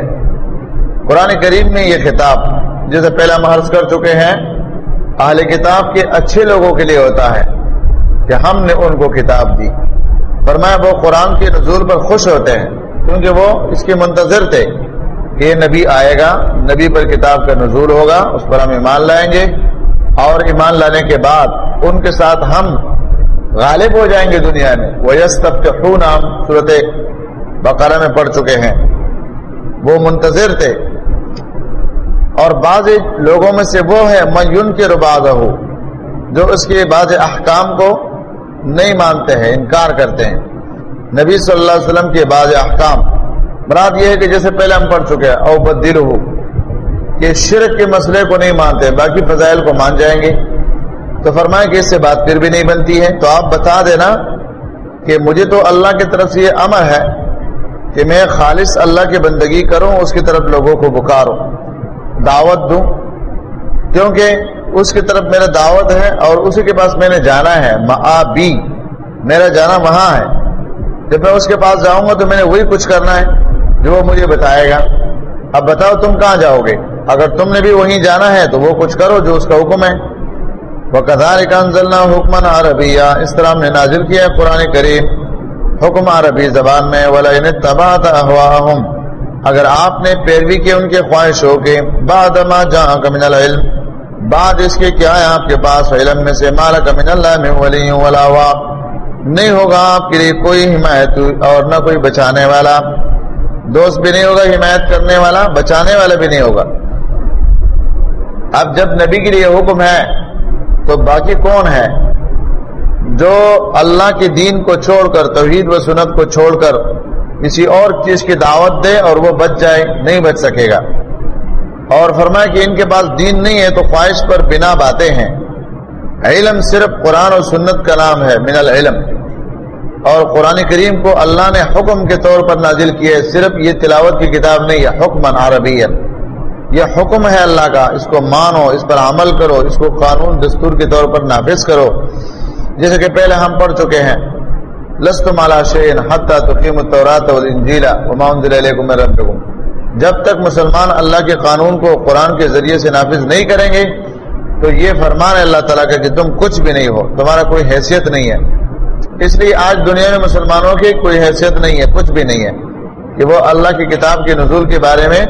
قرآن کریم میں یہ خطاب، جسے پہلے ہم عرض کر چکے ہیں، اہل کتاب کے اچھے لوگوں کے لیے ہوتا ہے کہ ہم نے ان کو کتاب دی۔ فرمایا وہ قرآن کے نزول پر خوش ہوتے ہیں۔ کیونکہ وہ اس کے منتظر تھے کہ نبی آئے گا، نبی پر کتاب کا نزول ہوگا، اس پر ہم ایمان لائیں گے۔ اور ایمان لانے کے بعد ان کے ساتھ ہم غالب ہو جائیں گے دنیا میں۔ وہ یس تب کے خون ہم صورت بقرہ میں پڑھ چکے ہیں۔ وہ منتظر تھے۔ اور بعض لوگوں میں سے وہ ہے میون کے رباغ ہو جو اس کے بعض احکام کو نہیں مانتے ہیں، انکار کرتے ہیں۔ نبی صلی اللہ علیہ وسلم کے بعض احکام۔ مراد یہ ہے کہ جیسے پہلے ہم پڑھ چکے ہیں، او بدل ہو کہ شرک کے مسئلے کو نہیں مانتے، باقی فضائل کو مان جائیں گے۔ تو فرمائے کہ اس سے بات پھر بھی نہیں بنتی ہے۔ تو آپ بتا دینا کہ مجھے تو اللہ کی طرف سے یہ امر ہے کہ میں خالص اللہ کی بندگی کروں، اس کی طرف لوگوں کو بکاروں دعوت دوں۔ کیونکہ اس کی طرف میرا دعوت ہے اور اسی کے پاس میں نے جانا ہے میرا جانا وہاں ہے۔ جب میں اس کے پاس جاؤں گا تو میں نے وہی کچھ کرنا ہے جو وہ مجھے بتائے گا۔ اب بتاؤ تم کہاں جاؤ گے؟ اگر تم نے بھی وہیں جانا ہے تو وہ کچھ کرو جو اس کا حکم ہے۔ وہ کدار کا حکمن عربیہ اس طرح ہم نے نازل کیا ہے قرآن کریم۔ حکم عربی زبان میں تباہ اگر آپ نے پیروی کی ان کے خواہشوں کے بعد ما جہاں من العلم، بعد اس کے کیا ہے آپ کے پاس علم میں سے؟ مالا کا من اللہ میں ولی ولا واق۔ نہیں ہوگا آپ کے لیے کوئی حمایت اور نہ کوئی بچانے والا۔ دوست بھی نہیں ہوگا، حمایت کرنے والا، بچانے والا بھی نہیں ہوگا۔ اب جب نبی کے لیے حکم ہے، تو باقی کون ہے؟ جو اللہ کے دین کو چھوڑ کر، توحید و سنت کو چھوڑ کر کسی اور چیز کی دعوت دے اور وہ بچ جائے، نہیں بچ سکے گا۔ اور فرمایا کہ ان کے پاس دین نہیں ہے، تو خواہش پر بنا باتیں ہیں۔ علم صرف قرآن اور سنت کا نام ہے، من العلم۔ اور قرآن کریم کو اللہ نے حکم کے طور پر نازل کیا ہے صرف یہ تلاوت کی کتاب نہیں، یہ حکم عربی یہ حکم ہے اللہ کا، اس کو مانو، اس پر عمل کرو، اس کو قانون دستور کے طور پر نافذ کرو۔ جیسے کہ پہلے ہم پڑھ چکے ہیں لست مالا شین حتیٰ تقیم التورات والانجیل وما انزل من ربکم۔ جب تک مسلمان اللہ کے قانون کو قرآن کے ذریعے سے نافذ نہیں کریں گے، تو یہ فرمان ہے اللہ تعالیٰ کا کہ تم کچھ بھی نہیں ہو، تمہارا کوئی حیثیت نہیں ہے۔ اس لیے آج دنیا میں مسلمانوں کی کوئی حیثیت نہیں ہے، کچھ بھی نہیں ہے کہ وہ اللہ کی کتاب کے نزول کے بارے میں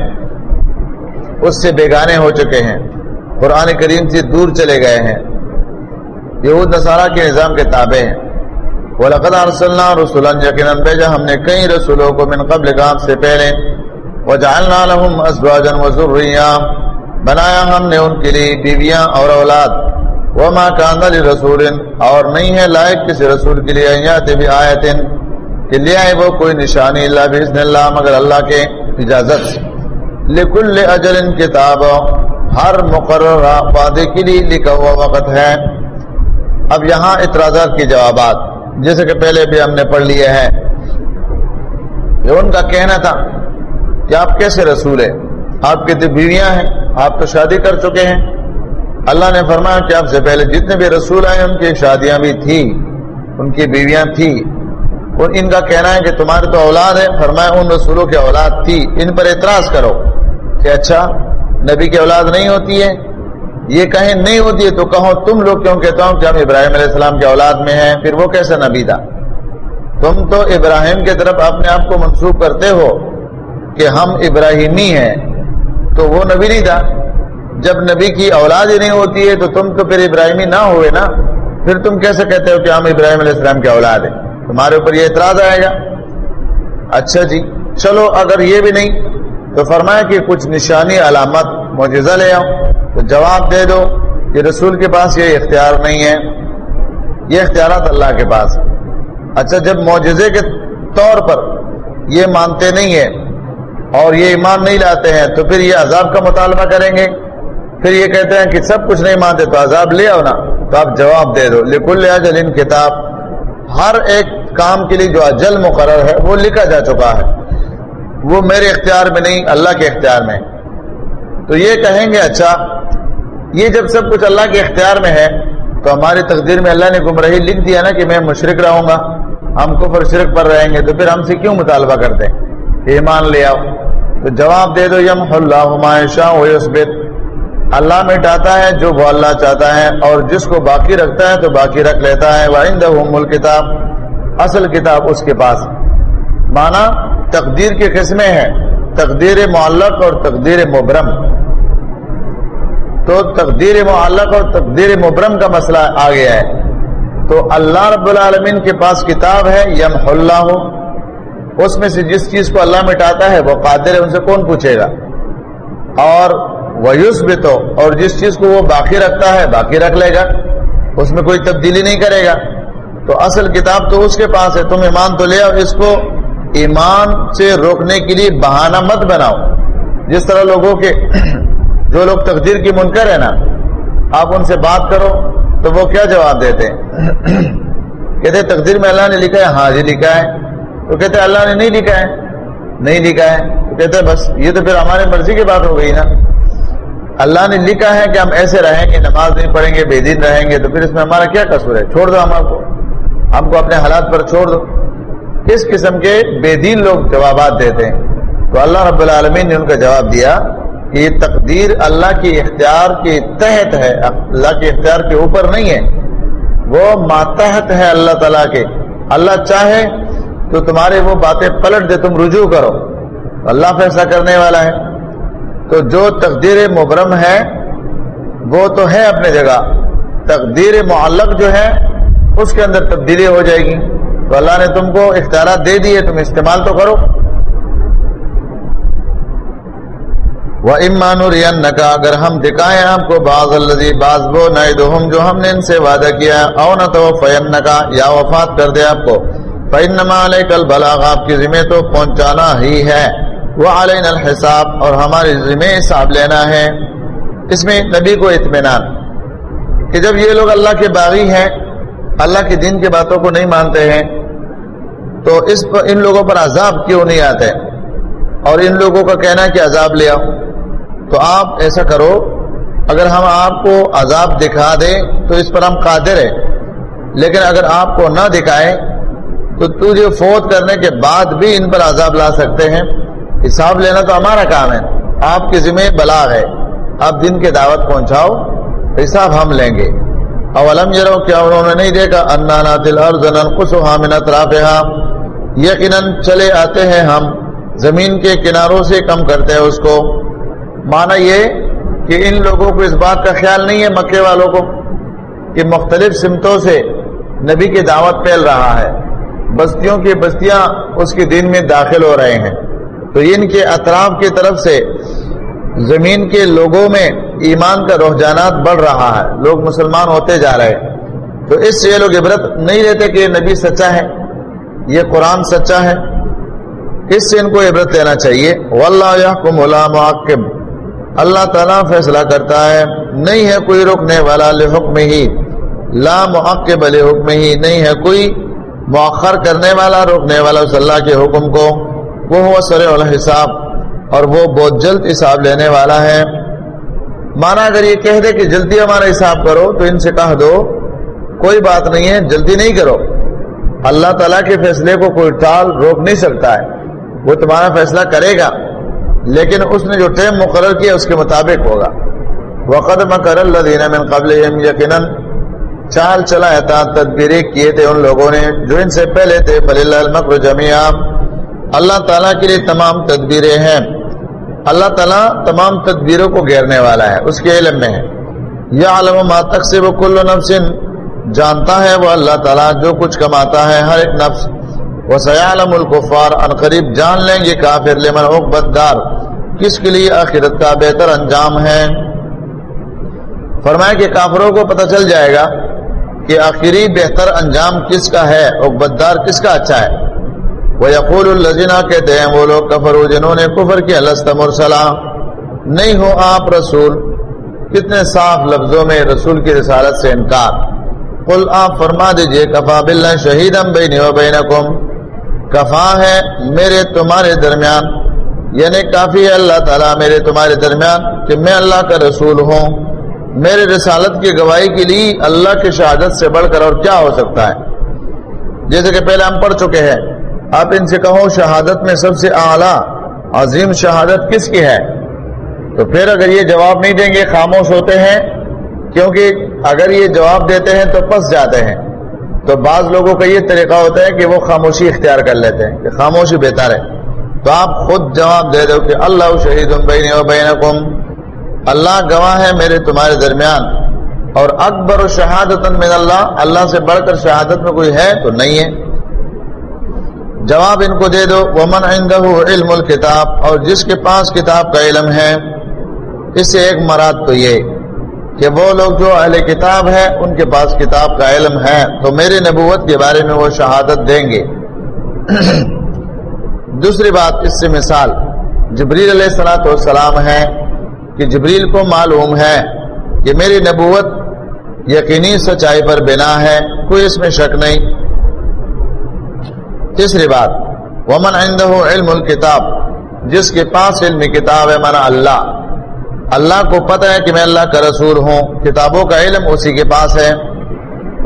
اس سے بیگانے ہو چکے ہیں۔ قرآن کریم سے دور چلے گئے ہیں۔ یہود نصارہ کے نظام کے تابع ہیں۔ وَلَقَدْ أَرْسَلْنَا رُسُلًا يَقِنًا بھیجا ہم نے کئی رسولوں کو من قبل کام سے پہلے وَجَعَلْنَا لَهُمْ أَزْوَاجًا وَذُرِّيًّا بنایا ہم نے ان کے لیے بیویاں اور اولاد۔ وَمَا كَانَ لِرَسُولٍ، اور نہیں ہے لائق کسی رسول کے لیے آیات بھی آیتن، کہ لے آئے وہ کوئی نشانی اللہ بِإِذْنِ اللہ مگر اللہ کے اجازت لِكُلِّ أَجَلٍ کتاب، ہر مقرر وعدے کے لیے لکھا ہوا وقت ہے۔ اب یہاں اعتراضات کے جوابات، جیسے کہ پہلے بھی ہم نے پڑھ لیے ہیں۔ یہ ان کا کہنا تھا کہ آپ کیسے رسول ہیں؟ آپ کی تو بیویاں ہیں، آپ تو شادی کر چکے ہیں۔ اللہ نے فرمایا کہ آپ سے پہلے جتنے بھی رسول آئے، ان کی شادیاں بھی تھی ان کی بیویاں تھی اور ان کا کہنا ہے کہ تمہارے تو اولاد ہے، فرمایا ان رسولوں کی اولاد تھی۔ ان پر اعتراض کرو کہ اچھا نبی کی اولاد نہیں ہوتی ہے، یہ کہیں نہیں ہوتی ہے، تو کہو تم لوگ کیوں کہتا ہوں کہ ہم ابراہیم علیہ السلام کے اولاد میں ہیں، پھر وہ کیسا نبی تھا؟ تم تو ابراہیم کی طرف اپنے آپ کو منسوخ کرتے ہو کہ ہم ابراہیمی ہیں، تو وہ نبی نہیں تھا۔ جب نبی کی اولاد ہی نہیں ہوتی ہے تو تم تو پھر ابراہیمی نہ ہوئے نا، پھر تم کیسے کہتے ہو کہ ہم ابراہیم علیہ السلام کے اولاد ہیں؟ تمہارے اوپر یہ اعتراض آئے گا۔ اچھا جی چلو اگر یہ بھی نہیں، تو فرمایا کہ کچھ نشانی علامت معجزہ لے آؤ۔ تو جواب دے دو کہ رسول کے پاس یہ اختیار نہیں ہے۔ یہ اختیارات اللہ کے پاس۔ اچھا جب معجزے کے طور پر یہ مانتے نہیں ہیں اور یہ ایمان نہیں لاتے ہیں، تو پھر یہ عذاب کا مطالبہ کریں گے۔ پھر یہ کہتے ہیں کہ سب کچھ نہیں مانتے تو عذاب لے آؤ نا، تو آپ جواب دے دو۔ لکل اجل ان کتاب، ہر ایک کام کے لیے جو اجل مقرر ہے، وہ لکھا جا چکا ہے۔ وہ میرے اختیار میں نہیں، اللہ کے اختیار میں۔ تو یہ کہیں گے اچھا یہ جب سب کچھ اللہ کے اختیار میں ہے، تو ہماری تقدیر میں اللہ نے گمراہی لکھ دیا نا کہ میں مشرق رہوں گا۔ ہم کفر شرک پر رہیں گے، تو پھر ہم سے کیوں مطالبہ کرتے؟ ایمان لے آؤ۔ تو جواب دے دو یم اللہ اللہ مٹاتا ہے جو وہ اللہ چاہتا ہے اور جس کو باقی رکھتا ہے تو باقی رکھ لیتا ہے۔ وہ کتاب اصل کتاب اس کے پاس۔ مانا تقدیر کے قسمیں ہیں۔ تقدیر معلق اور تقدیر مبرم۔ تو تقدیر معلق اور تقدیر مبرم کا مسئلہ آ گیا ہے۔ تو اللہ رب العالمین کے پاس کتاب ہے یم اللہ۔ اس میں سے جس چیز کو اللہ مٹاتا ہے، وہ قادر ہے، ان سے کون پوچھے گا؟ اور ویوس بھی تو اور جس چیز کو وہ باقی رکھتا ہے، باقی رکھ لے گا۔ اس میں کوئی تبدیلی نہیں کرے گا۔ تو اصل کتاب تو اس کے پاس ہے۔ تم ایمان تو لے آؤ، اس کو ایمان سے روکنے کے لیے بہانہ مت بناؤ۔ جس طرح لوگوں کے جو لوگ تقدیر کی منکر ہے نا، آپ ان سے بات کرو تو وہ کیا جواب دیتے؟ کہتے، تقدیر میں اللہ نے لکھا ہے۔ ہاں جی لکھا ہے۔ تو کہتے، اللہ نے نہیں لکھا ہے۔ نہیں لکھا ہے۔ تو کہتے، بس، یہ تو پھر ہمارے مرضی کی بات ہو گئی نا۔ اللہ نے لکھا ہے کہ ہم ایسے رہیں گے، نماز نہیں پڑھیں گے، بے دین رہیں گے، تو پھر اس میں ہمارا کیا قصور ہے؟ چھوڑ دو ہمارے کو۔ ہم کو اپنے حالات پر چھوڑ دو۔ اس قسم کے بے دین لوگ جوابات دیتے ہیں۔ تو اللہ رب العالمین نے ان کا جواب دیا کہ یہ تقدیر اللہ کی اختیار کے تحت ہے۔ اللہ کے اختیار کے اوپر نہیں ہے۔ وہ ماتحت ہے اللہ تعالیٰ کے۔ اللہ چاہے تو تمہارے وہ باتیں پلٹ دے، تم رجوع کرو۔ اللہ فیصلہ کرنے والا ہے۔ تو جو تقدیر مبرم ہے، وہ تو ہے اپنے جگہ۔ تقدیر معلق جو ہے، اس کے اندر تبدیلی ہو جائے گی۔ تو اللہ نے تم کو اختیارات دے دیے، تم استعمال تو کرو۔ وہ امان کا اگر ہم دکھائیں آپ کو، بعض الزی باز بو نئے جو ہم نے ان سے وعدہ کیا او نہ تو فین کا یا وفات کر دے آپ کو۔ فَإِنَّمَا عَلَيْكَ الْبَلَاغَ، آپ کی ذمہ تو پہنچانا ہی ہے۔ وہ علینا الحساب اور ہمارے ذمہ حساب لینا ہے۔ اس میں نبی کو اطمینان کہ جب یہ لوگ اللہ کے باغی ہیں، اللہ کے دین کی باتوں کو نہیں مانتے ہیں، تو اس پر ان لوگوں پر عذاب کیوں نہیں آتے؟ اور ان لوگوں کا کہنا ہے کہ عذاب لے آؤ۔ تو آپ ایسا کرو، اگر ہم آپ کو عذاب دکھا دیں تو اس پر ہم قادر ہیں۔ لیکن اگر آپ کو نہ دکھائے تو تجھے فوت کرنے کے بعد بھی ان پر عذاب لا سکتے ہیں۔ حساب لینا تو ہمارا کام ہے۔ آپ کے ذمہ بلاغ ہے۔ آپ دن کے دعوت پہنچاؤ۔ حساب ہم لیں گے۔ اولم یرو کیا انہوں نے نہیں دیکھا، انا دل اور زنن من یقیناً چلے آتے ہیں ہم۔ زمین کے کناروں سے کم کرتے ہیں اس کو۔ مانا یہ کہ ان لوگوں کو اس بات کا خیال نہیں ہے، مکے والوں کو، کہ مختلف سمتوں سے نبی کی دعوت پھیل رہا ہے۔ بستیوں کی بستیاں اس کے دین میں داخل ہو رہے ہیں۔ تو ان کے اطراف کی طرف سے زمین کے لوگوں میں ایمان کا رحجانات بڑھ رہا ہے۔ لوگ مسلمان ہوتے جا رہے ہیں۔ تو اس سے یہ لوگ عبرت نہیں لیتے کہ یہ نبی سچا ہے، یہ قرآن سچا ہے۔ اس سے ان کو عبرت لینا چاہیے۔ واللہ یحکم ولا اللہ تعالیٰ فیصلہ کرتا ہے، نہیں ہے کوئی رکنے والا لحکم ہی۔ لا معقب لحکم ہی۔ نہیں ہے کوئی مؤخر کرنے والا روکنے والا اس اللہ کے حکم کو۔ وہ ہوا سر الحساب اور وہ بہت جلد حساب لینے والا ہے۔ مانا اگر یہ کہہ دے کہ جلدی ہمارا حساب کرو تو ان سے کہہ دو، کوئی بات نہیں ہے، جلدی نہیں کرو۔ اللہ تعالیٰ کے فیصلے کو کوئی ٹال روک نہیں سکتا ہے۔ وہ تمہارا فیصلہ کرے گا، لیکن اس نے جو ٹائم مقرر کیا اس کے مطابق ہوگا۔ وقت مکر اللہ من قبل یقیناً چال چلایا تھا تدبیریں کیے تھے ان لوگوں نے، جو ان سے پہلے تھے فلی المکر جميعا۔ اللہ تعالیٰ کے لیے تمام تدبیریں ہیں۔ اللہ تعالیٰ تمام تدبیروں کو گھیرنے والا ہے، اس کے علم میں ہے۔ یا علم ما تقسیب کل نفس، جانتا ہے وہ اللہ تعالیٰ جو کچھ کماتا ہے ہر ایک نفس۔ وہ سیالم الکفار، ان قریب جان لیں گے کافر، لمن عقبت دار۔ کس کے لیے آخرت کا بہتر انجام ہے؟ فرمایا کہ کافروں کو پتہ چل جائے گا کہ آخری بہتر انجام کس کا ہے، عقبت دار کس کا اچھا ہے۔ وہ یقول الزنا کہتے ہیں وہ لوگ کفر جنہوں نے کفر کیا لستم نہیں ہو آپ رسول، کتنے صاف لفظوں میں رسول کی رسالت سے انکار۔ قل آپ فرما دیجیے، کفا باللہ شہیدم بینی و بینکم۔ کفا ہے میرے تمہارے درمیان یعنی کافی ہے اللہ تعالیٰ میرے تمہارے درمیان کہ میں اللہ کا رسول ہوں۔ میرے رسالت کی گواہی کے لیے اللہ کی شہادت سے بڑھ کر اور کیا ہو سکتا ہے؟ جیسے کہ پہلے ہم پڑھ چکے ہیں آپ ان سے کہو شہادت میں سب سے اعلیٰ، عظیم شہادت کس کی ہے؟ تو پھر اگر یہ جواب نہیں دیں گے، خاموش ہوتے ہیں، کیونکہ اگر یہ جواب دیتے ہیں تو پس جاتے ہیں۔ تو بعض لوگوں کا یہ طریقہ ہوتا ہے کہ وہ خاموشی اختیار کر لیتے ہیں، کہ خاموشی بہتر ہے۔ تو آپ خود جواب دے دو کہ اللہ شہید بینکم، اللہ گواہ ہے میرے تمہارے درمیان۔ اور اکبر و شہادت من اللہ اللہ سے بڑھ کر شہادت میں کوئی ہے تو نہیں ہے۔ جواب ان کو دے دو، ومن عندہ علم الکتاب اور جس کے پاس کتاب کا علم ہے، اس سے ایک مراد تو یہ کہ وہ لوگ جو اہل کتاب ہے ان کے پاس کتاب کا علم ہے۔ تو میری نبوت کے بارے میں وہ شہادت دیں گے۔ دوسری بات، اس سے مثال، جبریل علیہ السلاۃ والسلام ہے کہ جبریل کو معلوم ہے کہ میری نبوت یقینی سچائی پر بنا ہے، کوئی اس میں شک نہیں۔ تیسری بات، ومن عندہ علم الکتاب جس کے پاس علم کتاب ہے مانا اللہ۔ اللہ کو پتہ ہے کہ میں اللہ کا رسول ہوں، کتابوں کا علم اسی کے پاس ہے۔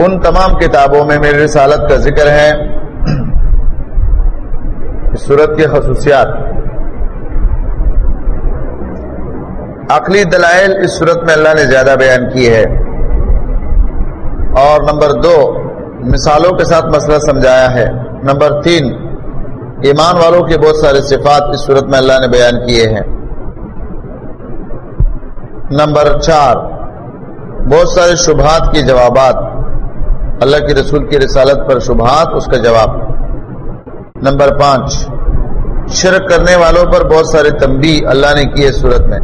ان تمام کتابوں میں میری رسالت کا ذکر ہے۔ اس صورت کی خصوصیات۔ عقلی دلائل اس صورت میں اللہ نے زیادہ بیان کی ہے۔ اور نمبر دو، مثالوں کے ساتھ مسئلہ سمجھایا ہے۔ نمبر تین، ایمان والوں کے بہت سارے صفات اس صورت میں اللہ نے بیان کیے ہیں۔ نمبر چار، بہت سارے شبہات کے جوابات۔ اللہ کے رسول کی رسالت پر شبہات، اس کا جواب۔ نمبر پانچ، شرک کرنے والوں پر بہت سارے تمبی اللہ نے کی ہے صورت میں۔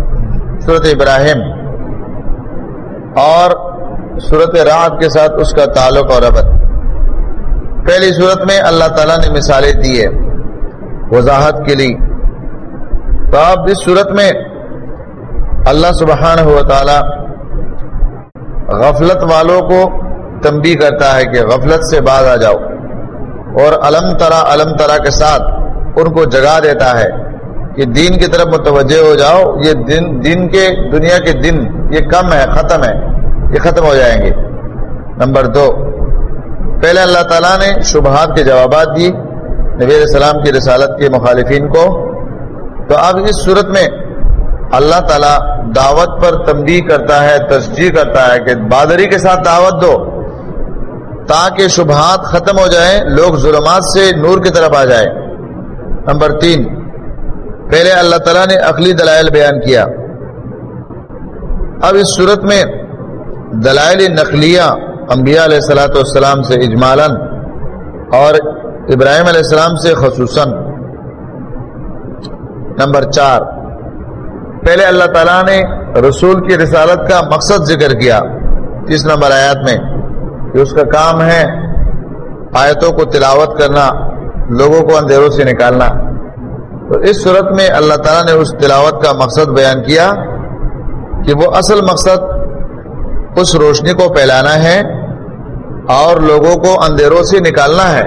صورت ابراہیم۔ اور صورت رات کے ساتھ اس کا تعلق اور ربط۔ پہلی صورت میں اللہ تعالیٰ نے مثالیں دی ہے وضاحت کے لیے۔ تو اب اس صورت میں اللہ سبحانہ ہوا تعالی غفلت والوں کو تنبی کرتا ہے کہ غفلت سے باز آ جاؤ اور علم ترا علم ترا کے ساتھ ان کو جگا دیتا ہے کہ دین کی طرف متوجہ ہو جاؤ، یہ دن دن کے دنیا کے دن، یہ کم ہے، ختم ہے، یہ ختم ہو جائیں گے۔ نمبر دو پہلے اللہ تعالیٰ نے شبہات کے جوابات دی نبی علیہ السلام کی رسالت کے مخالفین کو۔ تو اب اس صورت میں اللہ تعالیٰ دعوت پر تنبیہ کرتا ہے تسجیح کرتا ہے کہ بادری کے ساتھ دعوت دو، تاکہ شبہات ختم ہو جائیں، لوگ ظلمات سے نور کی طرف آ جائے نمبر تین، پہلے اللہ تعالیٰ نے عقلی دلائل بیان کیا۔ اب اس صورت میں دلائل نقلیہ انبیاء علیہ السلاۃ والسلام سے اجمالاً اور ابراہیم علیہ السلام سے خصوصاً۔ نمبر چار، پہلے اللہ تعالیٰ نے رسول کی رسالت کا مقصد ذکر کیا تیس نمبر آیات میں کہ اس کا کام ہے آیتوں کو تلاوت کرنا، لوگوں کو اندھیروں سے نکالنا۔ تو اس صورت میں اللہ تعالیٰ نے اس تلاوت کا مقصد بیان کیا کہ وہ اصل مقصد اس روشنی کو پھیلانا ہے اور لوگوں کو اندھیروں سے نکالنا ہے۔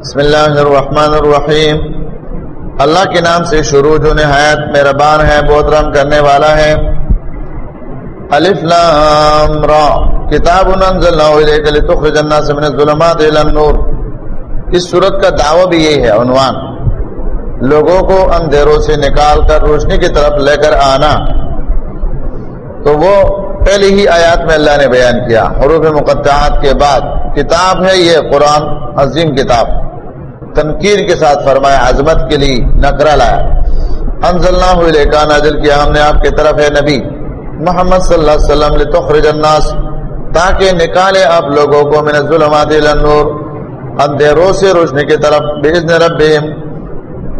بسم اللہ الرحمن الرحیم۔ اللہ کے نام سے شروع جو نہایت مہربان ہے بہت رحم کرنے والا ہے۔ الف لام را۔ کتاب انزلناه الیک لتخرج الناس من الظلمات الى النور۔ اس صورت کا دعوی بھی یہی ہے، عنوان۔ لوگوں کو اندھیروں سے نکال کر روشنی کی طرف لے کر آنا۔ تو وہ پہلی ہی آیات میں اللہ نے بیان کیا۔ حروف مقدعات کے بعد کتاب ہے یہ، قرآن، عظیم کتاب۔ تنقیر کے ساتھ فرمایا، عظمت کے لیے نکرا لایا۔ انزلنا ہوئے کا نازل کیا ہم نے آپ کی طرف ہے نبی۔ محمد صلی اللہ علیہ وسلم لتخرج الناس، تاکہ نکالے آپ لوگوں کو من الظلمات الى النور۔ اندھیروں سے روشنی کی طرف باذن ربهم۔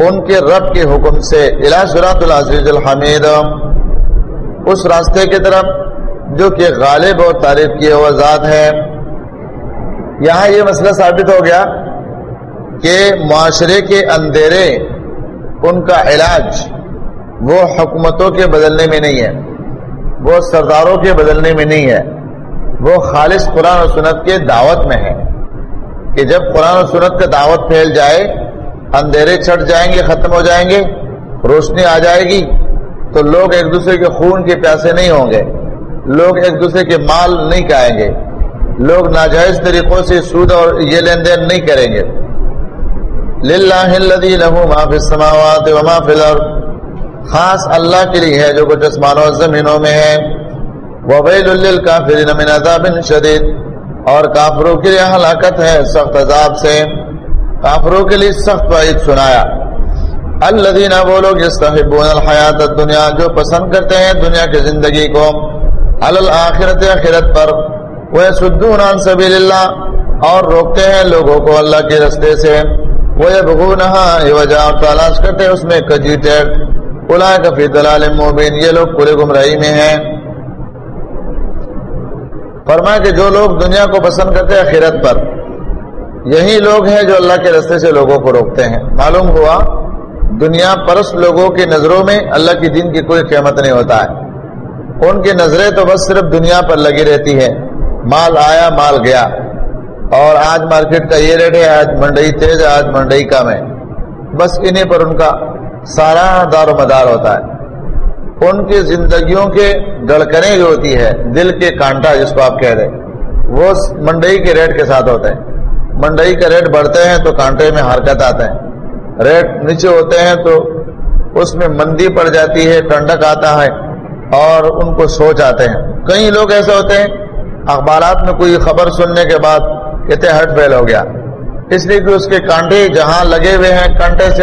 ان کے رب کے حکم سے الہ العزیز الحمید، اس راستے کی طرف جو کہ غالب اور تعریف کیے ہوا ذات ہے۔ یہاں یہ مسئلہ ثابت ہو گیا کہ معاشرے کے اندھیرے ان کا علاج وہ حکومتوں کے بدلنے میں نہیں ہے، وہ سرداروں کے بدلنے میں نہیں ہے، وہ خالص قرآن و سنت کے دعوت میں ہے۔ کہ جب قرآن و سنت کا دعوت پھیل جائے اندھیرے چھٹ جائیں گے، ختم ہو جائیں گے، روشنی آ جائے گی۔ تو لوگ ایک دوسرے کے خون کے پیاسے نہیں ہوں گے۔ لوگ ایک دوسرے کے مال نہیں کھائیں گے۔ لوگ ناجائز طریقوں سے سود اور یہ لین دین نہیں کریں گے۔ للہ الذی ما فی السماوات و ما فی الارض۔ خاص اللہ کے لیے ہے جو کچھ آسمانوں اور زمینوں میں ہے۔ وبیل للکافرین من عذاب شدید۔ اور کافروں کے لیے ہلاکت ہے، سخت عذاب سے۔ کافروں کے لیے سخت وعید سنایا۔ الذین وہ لوگ یستحبون الحیات الدنیا جو پسند کرتے ہیں دنیا کی زندگی کو علی الاخرت اخرت پر وہ سدون عن سبیل اللہ اور روکتے ہیں لوگوں کو اللہ کے رستے سے۔ وہ یبغونها وجہ تلاش کرتے اس میں کجی ٹیک۔ اولئک فی ضلال مبین، یہ لوگ پورے گمراہی میں ہیں۔ فرمایا کہ جو لوگ دنیا کو پسند کرتے ہیں خیرت پر یہی لوگ ہیں جو اللہ کے رستے سے لوگوں کو روکتے ہیں۔ معلوم ہوا، دنیا پرس لوگوں کی نظروں میں اللہ کی دین کی کوئی قیمت نہیں ہوتا ہے۔ ان کی نظریں تو بس صرف دنیا پر لگی رہتی ہے مال آیا، مال گیا۔ اور آج مارکیٹ کا یہ ریٹ ہے، آج منڈئی تیز ہے، آج منڈئی کم ہے۔ بس انہیں پر ان کا سارا دار و مدار ہوتا ہے۔ ان کی زندگیوں کے دڑکنیں جو ہوتی ہے، دل کے کانٹا جس کو آپ کہہ دیں وہ منڈئی کے ریٹ کے ساتھ ہوتے ہیں۔ منڈئی کا ریٹ بڑھتے ہیں تو کانٹے میں حرکت آتے ہیں۔ ریٹ نیچے ہوتے ہیں تو اس میں مندی پڑ جاتی ہے، ٹنڈک آتا ہے اور ان کو سوچ آتے ہیں۔ کئی لوگ ایسے ہوتے ہیں، اخبارات میں کوئی خبر سننے کے بعد کہتے ہٹ فیل ہو گیا۔ اس لیے کہ اس کے کانٹے جہاں لگے ہوئے ہیں، کانٹے سے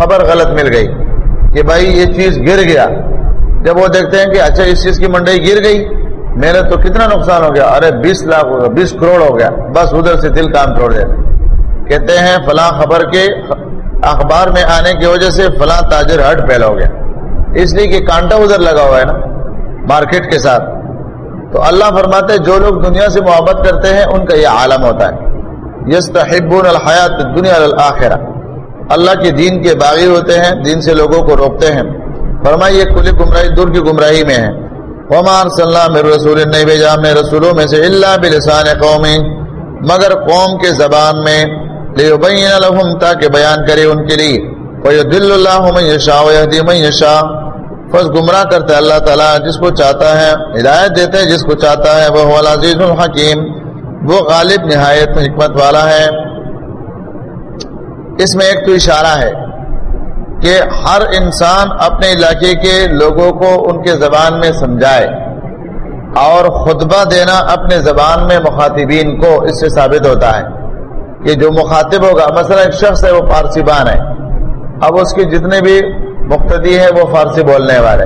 خبر غلط مل گئی کہ بھائی یہ چیز گر گیا۔ جب وہ دیکھتے ہیں کہ اچھا اس چیز کی منڈی گر گئی۔ میرے تو کتنا نقصان ہو گیا؟ ارے بیس لاکھ ہو گیا، بیس کروڑ ہو گیا۔ بس ادھر سے دل کام چھوڑ دیتے کہتے ہیں فلاں خبر کے اخبار میں آنے کی وجہ سے فلاں تاجر ہٹ پھیلا ہو گیا۔ اس لیے کہ کانٹا ادھر لگا ہوا ہے نا، مارکیٹ کے ساتھ۔ تو اللہ فرماتے جو لوگ دنیا سے محبت کرتے ہیں، ان کا یہ عالم ہوتا ہے۔ یستحبون الحیات دنیا الآخرہ اللہ کے دین کے باغی ہوتے ہیں، دین سے لوگوں کو روکتے ہیں۔ فرمائی یہ کلی گمراہی، دور کی گمراہی میں ہے ومار صلی اللہ میرے رسول، نہیں بھیجا میں رسولوں میں سے اللہ بلسان قومی مگر قوم کے زبان میں لیبین لهم، تاکہ بیان کرے ان کے لیے۔ ویدل اللہ من یشاء ویہدی من یشاء پس گمراہ کرتا ہے اللہ تعالیٰ، جس کو چاہتا ہے، ہدایت دیتے ہیں جس کو چاہتا ہے وہ العزیز الحکیم وہ غالب نہایت، حکمت والا ہے۔ اس میں ایک تو اشارہ ہے۔ کہ ہر انسان اپنے علاقے کے لوگوں کو ان کے زبان میں سمجھائے اور خطبہ دینا اپنے زبان میں مخاطبین کو اس سے ثابت ہوتا ہے کہ جو مخاطب ہوگا، مثلا ایک شخص ہے، وہ فارسی بان ہے۔ اب اس کی جتنے بھی مقتدی ہے وہ فارسی بولنے والے۔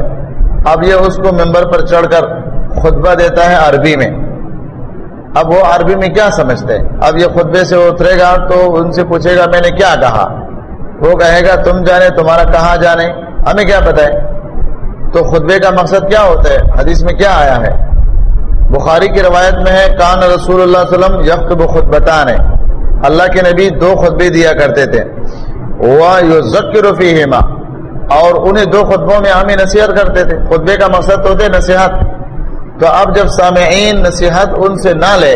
اب یہ اس کو ممبر پر چڑھ کر خطبہ دیتا ہے عربی میں۔ اب وہ عربی میں کیا سمجھتے؟ ہیں اب یہ خطبے سے اترے گا تو ان سے پوچھے گا، میں نے کیا کہا؟ وہ کہے گا، تم جانے، تمہارا کہاں جانے؟ ہمیں کیا بتائے تو خطبے کا مقصد کیا ہوتا ہے؟ حدیث میں کیا آیا ہے؟ بخاری کی روایت میں ہے، کان رسول اللہ علیہ وسلم یکتب خطبتان. ہے اللہ کے نبی دو خطبے دیا کرتے تھے۔ ذکر فیہما. اور انہیں دو خطبوں میں ہمیں نصیحت کرتے تھے۔ خطبے کا مقصد ہوتے نصیحت۔ تو اب جب سامعین نصیحت ان سے نہ لے،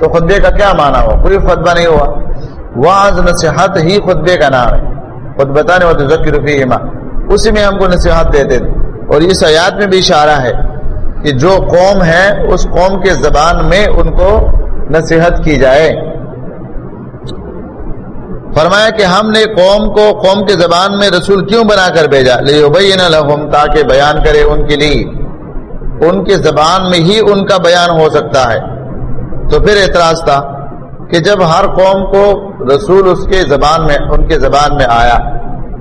تو خطبے کا کیا معنی ہوا کوئی خطبہ نہیں ہوا واض نصیحت ہی خطبے کا نام ہے۔ خطبتان و ذکر فیہما۔ اسی میں ہم کو نصیحت دیتے تھے۔ اور اس آیات میں بھی اشارہ ہے کہ جو قوم ہے، اس قوم کے زبان میں ان کو نصیحت کی جائے۔ فرمایا کہ ہم نے قوم کو، قوم کے زبان میں رسول کیوں بنا کر بھیجا؟ لیبین لہم، تاکہ بیان کرے ان کے لیے۔ ان کے زبان میں ہی ان کا بیان ہو سکتا ہے۔ تو پھر اعتراض تھا۔ کہ جب ہر قوم کو رسول اس کے زبان میں، ان کے زبان میں آیا،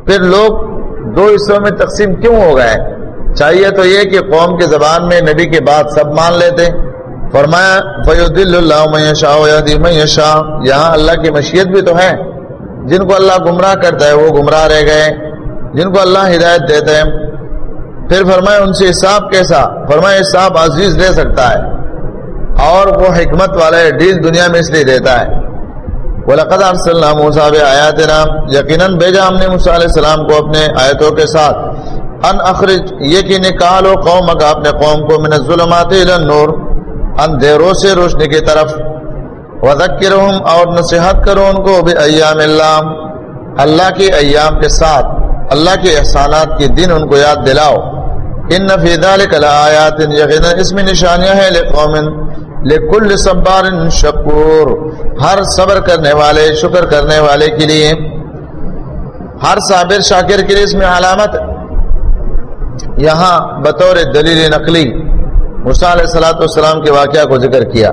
پھر لوگ دو حصوں میں تقسیم کیوں ہو گئے؟ چاہیے تو یہ کہ قوم کے زبان میں نبی کے بعد سب مان لیتے۔ فرمایا فیود اللہ شاہ شاہ یہاں اللہ کی مشیت بھی تو ہے۔ جن کو اللہ گمراہ کرتا ہے، وہ گمراہ رہ گئے۔ جن کو اللہ ہدایت دیتے ہیں پھر فرمائے ان سے حساب کیسا؟ فرمائے حساب عزیز دے سکتا ہے۔ اور وہ حکمت والے ڈیل دنیا میں اس لیے دیتا ہے۔ وَلَقَدْ أَرْسَلْنَا مُوسَى بِآيَاتِنَا، یقیناً بھیجا ہم نے موسیٰ علیہ السلام کو اپنے آیتوں کے ساتھ۔ ان اخرج یہ کہ نکالو قوم کا اپنے قوم کو من الظلمات الى النور اندھیروں سے روشنی کی طرف۔ وذکرہم اور نصیحت کرو ان کو بھی ایام اللہ اللہ کے ایام کے ساتھ، اللہ کے احسانات کے دن ان کو یاد دلاؤ۔ ان فی ذلک لآیات یقینا اس میں نشانیاں ہیں لقوم۔ لکل صبار شکور۔ ہر صبر کرنے والے، شکر کرنے والے کے لیے۔ ہر صابر شاکر کے لیے اس میں علامت۔ یہاں بطور دلیل نقلی موسیٰ علیہ السلاۃ والسلام کے واقعہ کو ذکر کیا۔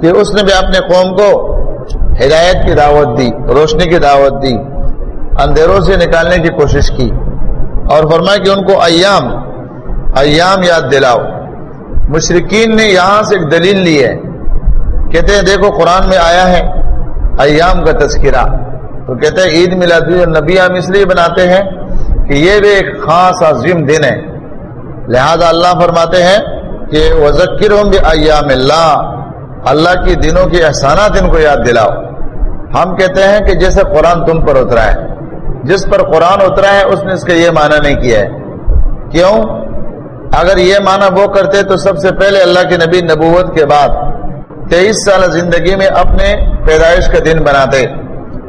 کہ اس نے بھی اپنے قوم کو ہدایت کی دعوت دی، روشنی کی دعوت دی، اندھیروں سے نکالنے کی کوشش کی اور فرمایا کہ ان کو ایام ایام یاد دلاؤ۔ مشرقین نے یہاں سے ایک دلیل لی ہے۔ کہتے ہیں، دیکھو قرآن میں آیا ہے ایام کا تذکرہ۔ تو کہتے ہیں، عید میلاد نبی ہم اس لیے بناتے ہیں کہ یہ بھی ایک خاص عظیم دن ہے۔ لہذا اللہ فرماتے ہیں کہ وہ ذکر ہوں گے ایام اللہ اللہ کی دنوں کے احسانات ان کو یاد دلاؤ۔ ہم کہتے ہیں کہ جیسے قرآن تم پر اترا ہے، جس پر قرآن اترا ہے، اس نے اس کا یہ معنی نہیں کیا ہے۔ کیوں؟ اگر یہ معنی وہ کرتے تو سب سے پہلے اللہ کے نبی نبوت کے بعد تیئیس سال زندگی میں اپنے پیدائش کا دن بناتے۔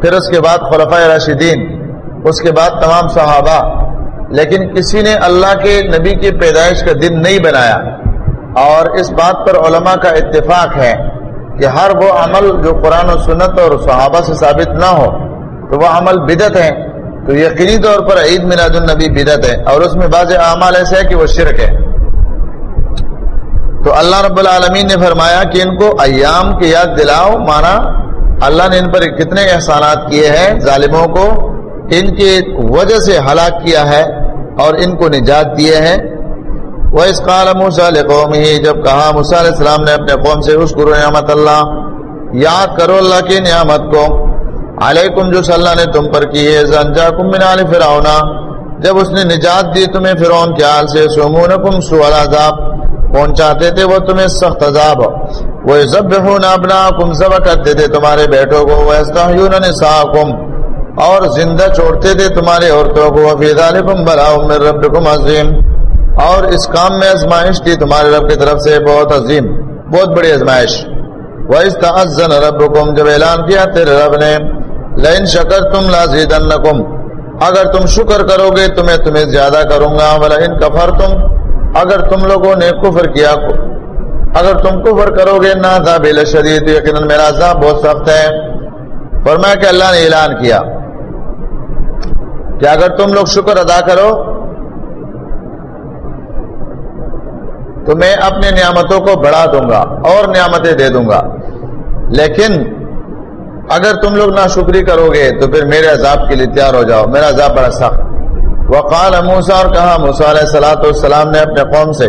پھر اس کے بعد خلفۂ راشدین، اس کے بعد تمام صحابہ۔ لیکن کسی نے اللہ کے نبی کی پیدائش کا دن نہیں بنایا۔ اور اس بات پر علماء کا اتفاق ہے کہ ہر وہ عمل جو قرآن و سنت اور صحابہ سے ثابت نہ ہو، تو وہ عمل بدت ہے تو یقینی طور پر عید میلاد النبی بدت ہے اور اس میں بعض اعمال ایسے ہے کہ وہ شرک ہے۔ تو اللہ رب العالمین نے فرمایا کہ ان کو ایام کی یاد دلاؤ، مانا اللہ نے ان پر کتنے احسانات کیے ہیں، ظالموں کو ان کی وجہ سے ہلاک کیا ہے اور ان کو نجات دیے ہیں۔ وہ اس قال موسیٰ قوم ہی جب کہا موسیٰ علیہ السلام نے اپنے قوم سے اس گرو نعمت اللہ، یاد کرو اللہ کی نعمت کو۔ علیکم جو صلی اللہ نے تم پر کی ہے زنجا من آل فرعون۔ جب اس نے نجات دی تمہیں فرعون کے حال سے، سومونکم سوء العذاب۔ پہنچاتے تھے وہ تمہیں سخت عذاب؟ وہ ذبحون ابناکم ذبح کرتے تھے تمہارے بیٹوں کو۔ ویستحیون نساءکم اور زندہ چھوڑتے تھے تمہارے عورتوں کو۔ وفی ذالکم بلاء من ربکم عظیم۔ اور اس کام میں ازمائش تھی تمہارے رب کی طرف سے، بہت عظیم۔ بہت بڑی ازمائش وَإِسْتَعَزَّنَ رَبُّكُمْ۔ جب اعلان کیا تیرے رب نے لَإِن شَكَرْتُمْ لَازِيدَنَّكُمْ اگر تم شکر کرو گے تمہیں تمہیں زیادہ کروں گا وَلَإِن كَفَرْتُمْ اگر تم لوگوں نے کفر کیا، اگر تم کفر کرو گے نہ عذاب شدید، یقیناً میرا عذاب بہت سخت ہے۔ فرمایا کہ اللہ نے اعلان کیا کہ اگر تم لوگ شکر ادا کرو، تو میں اپنے نعمتوں کو بڑھا دوں گا اور نعمتیں دے دوں گا۔ لیکن اگر تم لوگ نہ شکری کرو گے تو پھر میرے عذاب کے لیے تیار ہو جاؤ، میرا عذاب بڑا سخت وقال موسا اور کہا موسا علیہ سلاۃ والسلام نے اپنے قوم سے،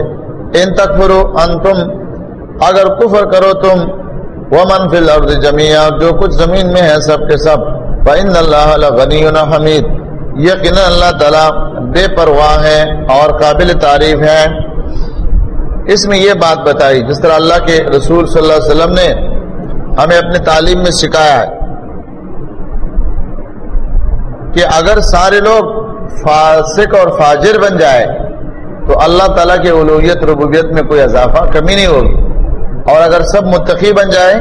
ان تک فرو ان تم اگر کفر کرو تم وہ منفی لفظ جمیا جو کچھ زمین میں ہے سب کے سب فن اللہ غنی حمید۔ یقین اللہ تعالیٰ بے پرواہ ہے اور قابل تعریف ہے۔ اس میں یہ بات بتائی، جس طرح اللہ کے رسول صلی اللہ علیہ وسلم نے ہمیں اپنے تعلیم میں سکھایا ہے کہ اگر سارے لوگ فاسق اور فاجر بن جائے تو اللہ تعالیٰ کے علویت ربوبیت میں کوئی اضافہ کمی نہیں ہوگی اور اگر سب متقی بن جائے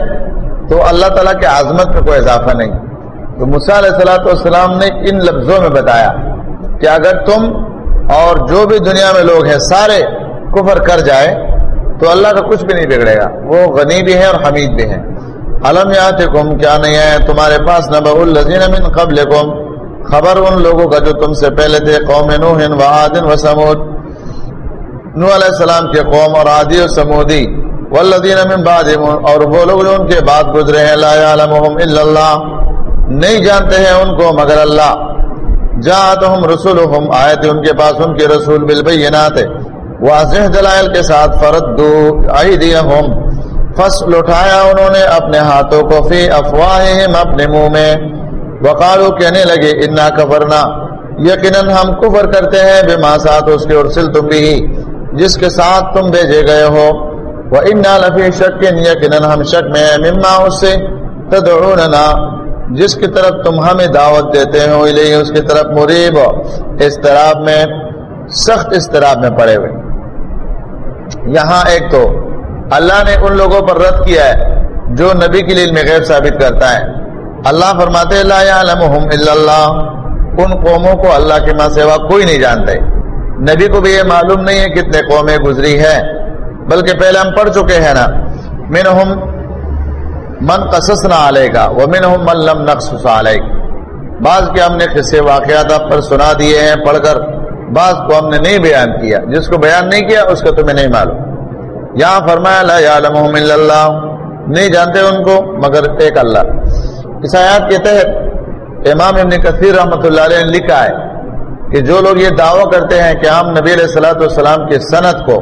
تو اللہ تعالیٰ کے عظمت میں کوئی اضافہ نہیں۔ تو مصع علیہ السلاۃ والسلام نے ان لفظوں میں بتایا کہ اگر تم اور جو بھی دنیا میں لوگ ہیں سارے کفر کر جائے تو اللہ کا کچھ بھی نہیں بگڑے گا۔ وہ غنی بھی ہے اور حمید بھی ہے علم یات کیا نہیں ہے؟ تمہارے پاس نبا الزین من قبل خبر ان لوگوں کا جو تم سے پہلے تھے، قوم نوح و عادن و سمود نو علیہ السلام کے قوم اور عادی و سمودی والذین من بعدهم اور وہ لوگ جو ان کے بعد گزرے ہیں، لا يعلمهم الا اللہ۔ نہیں جانتے ہیں ان کو مگر اللہ۔ جاءتهم رسولهم آیت ان کے پاس ان کے رسول بالبینات۔ واضح دلائل کے ساتھ فرد دو ایدیہم۔ فصل اٹھایا انہوں نے اپنے ہاتھوں کو فی افواہہم اپنے منہ میں۔ وقالو کہنے لگے، انا کفرنا۔ یقیناً ہم کفر کرتے ہیں، بما ساتھ اس کے ارسل تم بھی، جس کے ساتھ تم بھیجے گئے ہو۔ وہ انا لفی شک یقیناً ہم شک میں ہیں۔ مما اس سے تدعوننا، جس کی طرف تم ہمیں دعوت دیتے ہو الیہ، اس کی طرف مریب استراب میں، سخت استراب میں پڑے ہوئے۔ یہاں ایک تو اللہ نے ان لوگوں پر رد کیا ہے جو نبی کے لیے علم غیب ثابت کرتا ہے۔ اللہ فرماتے لا يعلمهم الا اللہ۔ ان قوموں کو اللہ کے ماں سوا کوئی نہیں جانتے۔ نبی کو بھی یہ معلوم نہیں ہے کتنے قومیں گزری ہے بلکہ پہلے ہم پڑھ چکے ہیں نا۔ منہم من قصصنا علیہ گا ومنہم من لم نقصص علیہ بعض کے ہم نے قصے واقعات آپ پر سنا دیے ہیں پڑھ کر، بعض کو ہم نے نہیں بیان کیا۔ جس کو بیان نہیں کیا، اس کا تمہیں نہیں معلوم۔ یہاں فرمایا، لا یعلمہم الا اللہ۔ نہیں جانتے ان کو، مگر ایک اللہ۔ اس آیات کے تحت امام ابن کثیر رحمۃ اللہ علیہ نے لکھا ہے کہ جو لوگ یہ دعویٰ کرتے ہیں کہ ہم نبی علیہ السلاۃ والسلام کی صنعت کو،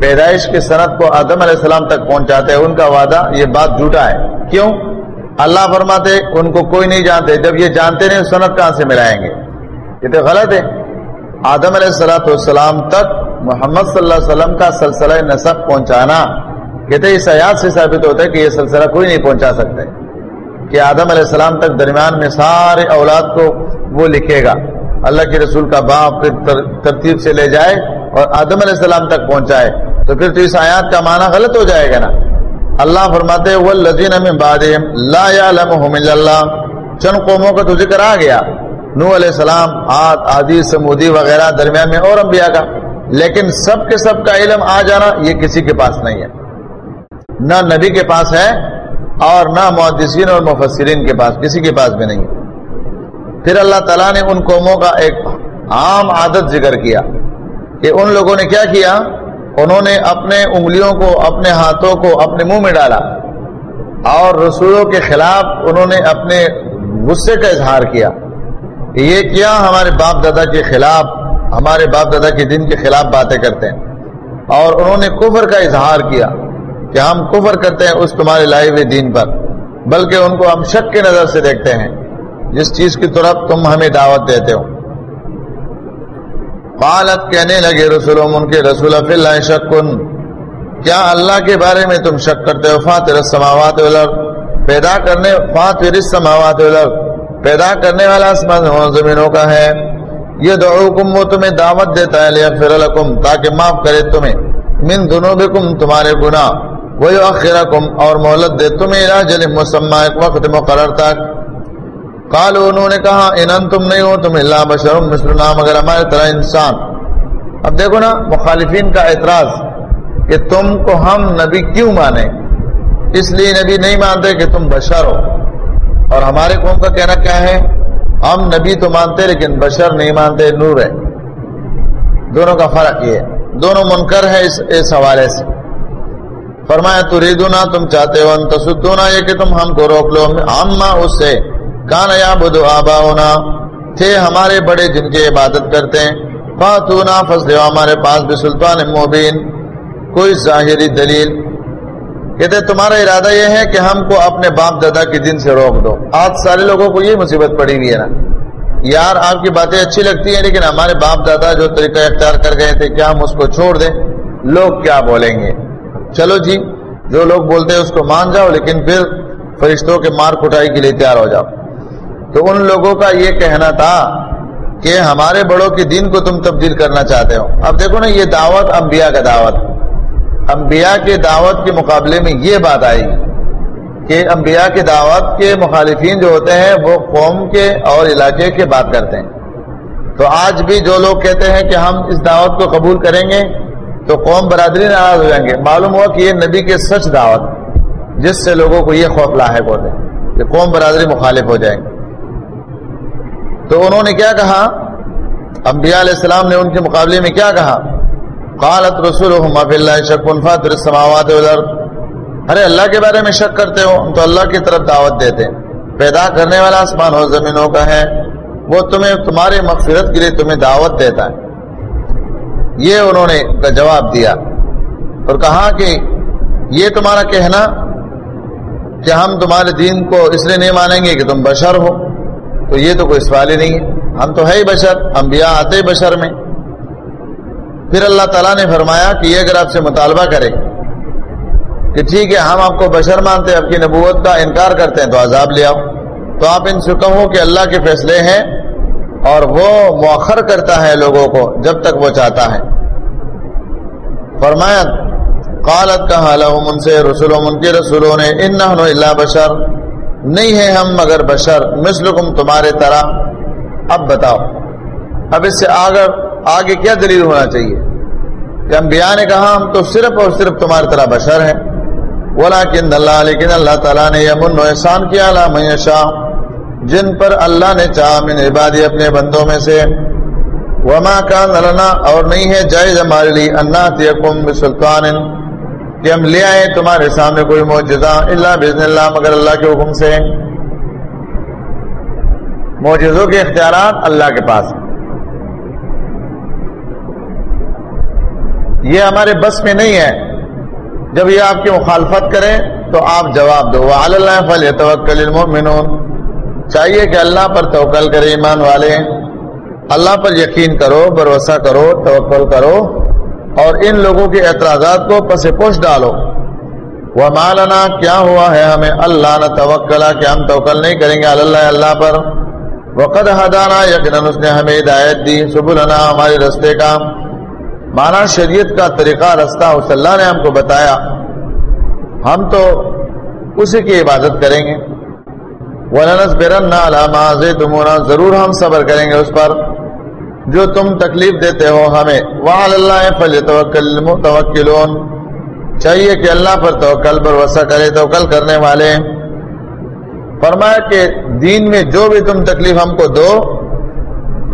پیدائش کی صنعت کو آدم علیہ السلام تک پہنچاتے ہیں، ان کا وعدہ، یہ بات جھوٹا ہے۔ کیوں؟ اللہ فرماتے، ان کو کوئی نہیں جانتے، جب یہ جانتے نہیں صنعت کہاں سے ملائیں گے؟ یہ تو غلط ہے۔ آدم علیہ السلاۃ والسلام تک محمد صلی اللہ علیہ وسلم کا سلسلہ نصب پہنچانا کہتے اس آیات سے ثابت ہوتا ہے کہ یہ سلسلہ کوئی نہیں پہنچا سکتے کہ آدم علیہ السلام تک درمیان میں سارے اولاد کو وہ لکھے گا۔ اللہ کے رسول کا باپ پھر ترتیب سے لے جائے اور آدم علیہ السلام تک پہنچائے۔ تو پھر تو اس آیات کا معنی غلط ہو جائے گا نا۔ اللہ فرماتے والذین من بعدهم لا يعلمهم الا اللہ چند قوموں کا تو ذکر آ گیا۔ نو علیہ السلام آت آدی سمودی وغیرہ درمیان میں اور انبیاء کا۔ لیکن سب کے سب کا علم آ جانا یہ کسی کے پاس نہیں ہے۔ نہ نبی کے پاس ہے اور نہ محدثین اور مفسرین کے پاس، کسی کے پاس بھی نہیں۔ پھر اللہ تعالیٰ نے ان قوموں کا ایک عام عادت ذکر کیا کہ ان لوگوں نے کیا کیا؟ انہوں نے اپنے انگلیوں کو، اپنے ہاتھوں کو اپنے منہ میں ڈالا اور رسولوں کے خلاف انہوں نے اپنے غصے کا اظہار کیا یہ کیا ہمارے باپ دادا کے خلاف ہمارے باپ دادا کے دن کے خلاف باتیں کرتے ہیں اور انہوں نے کفر کا اظہار کیا کہ ہم کفر کرتے ہیں اس تمہارے لائے ہوئے دین پر، بلکہ ان کو ہم شک کی نظر سے دیکھتے ہیں۔ جس چیز کی طرف تم ہمیں دعوت دیتے ہو۔ قالت کہنے لگے رسولوں ان کے رسول فی اللہ شکن کیا اللہ کے بارے میں تم شک کرتے ہو؟ فاتر السماوات والارض۔ پیدا کرنے فاتر السماوات والارض۔ پیدا کرنے والا آسمان زمینوں کا ہے۔ یہ دعوکم وہ تمہیں دعوت دیتا ہے لیغفر لکم تاکہ معاف کرے تمہیں من ذنوبکم تمہارے گناہ ویؤخرکم اور مہلت دے تمہیں اجل مسمى ایک وقت مقرر تک۔ قالوا انہوں نے کہا، ان انتم نہیں ہو، تم اللہ بشر مثلنا مگر ہمارے طرح انسان۔ اب دیکھو نا، مخالفین کا اعتراض کہ تم کو ہم نبی کیوں مانے؟ اس لیے نبی نہیں مانتے کہ تم بشر ہو۔ اور ہمارے قوم کا کہنا کیا ہے؟ ہم نبی تو مانتے لیکن بشر نہیں مانتے نور ہے۔ دونوں کا فرق یہ ہے۔ دونوں منکر ہے اس, اس حوالے سے۔ فرمایا تو ریدونا تم چاہتے ہو تصدونا یہ کہ تم ہم کو روک لو۔ ہم اس سے۔ کان یا بدو آبا تھے ہمارے بڑے جن کی عبادت کرتے ہیں۔ فاتونا فصل ہمارے پاس بھی سلطان مبین۔ کوئی ظاہری دلیل۔ کہتے تمہارا ارادہ یہ ہے کہ ہم کو اپنے باپ دادا کے دن سے روک دو۔ آج سارے لوگوں کو یہ مصیبت پڑی ہوئی ہے نا۔ یار، آپ کی باتیں اچھی لگتی ہیں لیکن ہمارے باپ دادا جو طریقہ اختیار کر گئے تھے، کیا ہم اس کو چھوڑ دیں؟ لوگ کیا بولیں گے؟ چلو جی جو لوگ بولتے ہیں اس کو مان جاؤ، لیکن پھر فرشتوں کے مار کٹائی کے لیے تیار ہو جاؤ۔ تو ان لوگوں کا یہ کہنا تھا کہ ہمارے بڑوں کے دین کو تم تبدیل کرنا چاہتے ہو۔ اب دیکھو نا، یہ دعوت انبیاء کا دعوت۔ انبیاء کے دعوت کے مقابلے میں یہ بات آئی کہ انبیاء کے دعوت کے مخالفین جو ہوتے ہیں وہ قوم کے اور علاقے کے بات کرتے ہیں۔ تو آج بھی جو لوگ کہتے ہیں کہ ہم اس دعوت کو قبول کریں گے تو قوم برادری ناراض ہو جائیں گے۔ معلوم ہوا کہ یہ نبی کے سچ دعوت جس سے لوگوں کو یہ خوف لاحق ہوتے ہیں کہ قوم برادری مخالف ہو جائیں گے تو انہوں نے کیا کہا؟ انبیاء علیہ السلام نے ان کے مقابلے میں کیا کہا؟ قالت رسولهم فی اللہ شک فاتر السماوات والارض ارے، اللہ کے بارے میں شک کرتے ہو، ہم تو اللہ کی طرف دعوت دیتے ہیں۔ پیدا کرنے والا آسمان و زمینوں کا ہے، وہ تمہیں تمہارے مغفرت کے لیے تمہیں دعوت دیتا ہے۔ یہ انہوں نے جواب دیا۔ اور کہا کہ یہ تمہارا کہنا کہ ہم تمہارے دین کو اس لیے نہیں مانیں گے کہ تم بشر ہو، تو یہ تو کوئی سوال ہی نہیں ہے۔ ہم تو ہے ہی بشر، انبیاء آتے ہی بشر میں۔ پھر اللہ تعالیٰ نے فرمایا کہ یہ اگر آپ سے مطالبہ کرے کہ ٹھیک ہے، ہم آپ کو بشر مانتے ہیں، آپ کی نبوت کا انکار کرتے ہیں، تو عذاب لے آؤ۔ تو آپ ان سے کہو کہ اللہ کے فیصلے ہیں اور وہ مؤخر کرتا ہے لوگوں کو جب تک وہ چاہتا ہے۔ فرمایا، قالت، کہا، لہم ان سے رسولوں ان کے رسولوں نے انہنو اللہ بشر۔ نہیں ہے ہم مگر بشر، مثلکم تمہارے طرح۔ اب بتاؤ۔ اب اس سے آگر آگے کیا دلیل ہونا چاہیے؟ کہ انبیاء نے کہا، ہم تو صرف اور صرف تمہاری طرح بشر ہیں۔ ولیکن اللہ، لیکن اللہ تعالیٰ نے یمن و احسان کیا، لا میشا جن پر اللہ نے چاہ من عبادی اپنے بندوں میں سے۔ وما کان لنا، اور نہیں ہے جائز ہمارے لیے انا تیکم بسلطان کہ ہم لے آئے، تمہارے سامنے کوئی معجزہ اللہ بزن اللہ، مگر اللہ کے حکم سے۔ معجزوں کے اختیارات اللہ کے پاس ہیں۔ یہ ہمارے بس میں نہیں ہے۔ جب یہ آپ کی مخالفت کریں تو آپ جواب دو۔ اللہ فل توکل المؤمنون۔ چاہیے کہ اللہ پر توکل کرے ایمان والے۔ اللہ پر یقین کرو، بھروسہ کرو، توکل کرو۔ اور ان لوگوں کے اعتراضات کو پس پوش ڈالو۔ وہ مالانا کیا ہوا ہے ہمیں؟ اللہ نہ توکلا کہ ہم توکل نہیں کریں گے۔ اللہ اللہ پر۔ وقت ہدانا، یقیناً اس نے ہمیں ہدایت دی۔ سبلنا، ہمارے رستے کا۔ مانا شریعت کا طریقہ رستہ اس اللہ نے ہم کو بتایا، ہم تو اسی کی عبادت کریں گے۔ ولنس برن علامہ ضرور ہم صبر کریں گے اس پر۔ جو تم تکلیف دیتے ہو ہمیں۔ وعلی اللہ فل توکلون چاہیے کہ اللہ پر توکل، پر وسع کرے، توکل کرنے والے۔ فرمایا کہ دین میں جو بھی تم تکلیف ہم کو دو،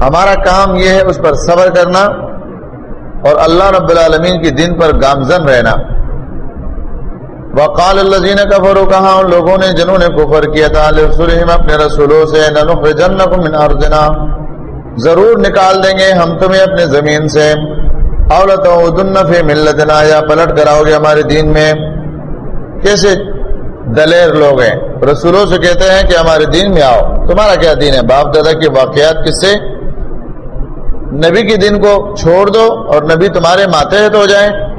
ہمارا کام یہ ہے اس پر صبر کرنا۔ اور اللہ رب العالمین کی دین پر گامزن رہنا۔ وقال الذين كفروا کہا ان لوگوں نے جنہوں نے کفر کیا تھا لرسولہم اپنے رسولوں سے ننخرجنکم من ارضنا ضرور نکال دیں گے ہم تمہیں اپنے زمین سے۔ اولت فی ملتنا، یا پلٹ کراؤ گے ہمارے دین میں۔ کیسے دلیر لوگ ہیں؟ رسولوں سے کہتے ہیں کہ ہمارے دین میں آؤ۔ تمہارا کیا دین ہے؟ باپ دادا کی واقعات کس سے؟ نبی کے دن کو چھوڑ دو اور نبی تمہارے ماتحت ہو جائیں۔